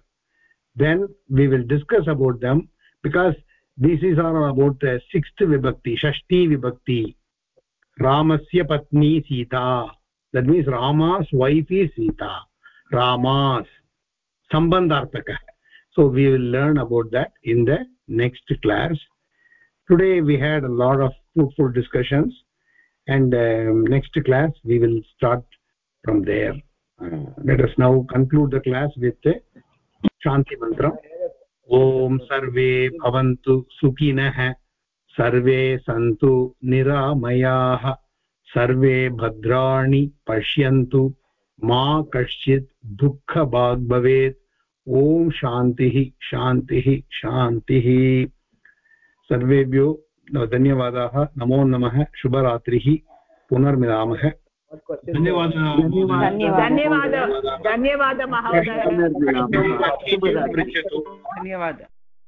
S1: Then we will discuss about them because this is all about the sixth vibhakti shashti vibhakti रामस्य पत्नी Sita. That means Rama's wife is Sita Rama's सम्बन्धार्थकः so we will learn about that in the next class today we had a lot of fruitful discussions and next class we will start from there let us now conclude the class with शान्तिमन्त्रम् ॐ सर्वे भवन्तु सुखिनः सर्वे सन्तु निरामयाः सर्वे भद्राणि पश्यन्तु मा कश्चित् दुःखभाग् भवेत्। ॐ शान्तिः शान्तिः शान्तिः। सर्वेभ्यो धन्यवादाः। नमो नमः। शुभरात्रिः। पुनर्मिलामः।
S3: धन्यवादः।
S10: धन्यवादः। धन्यवादः। महोदय।
S1: धन्यवादः।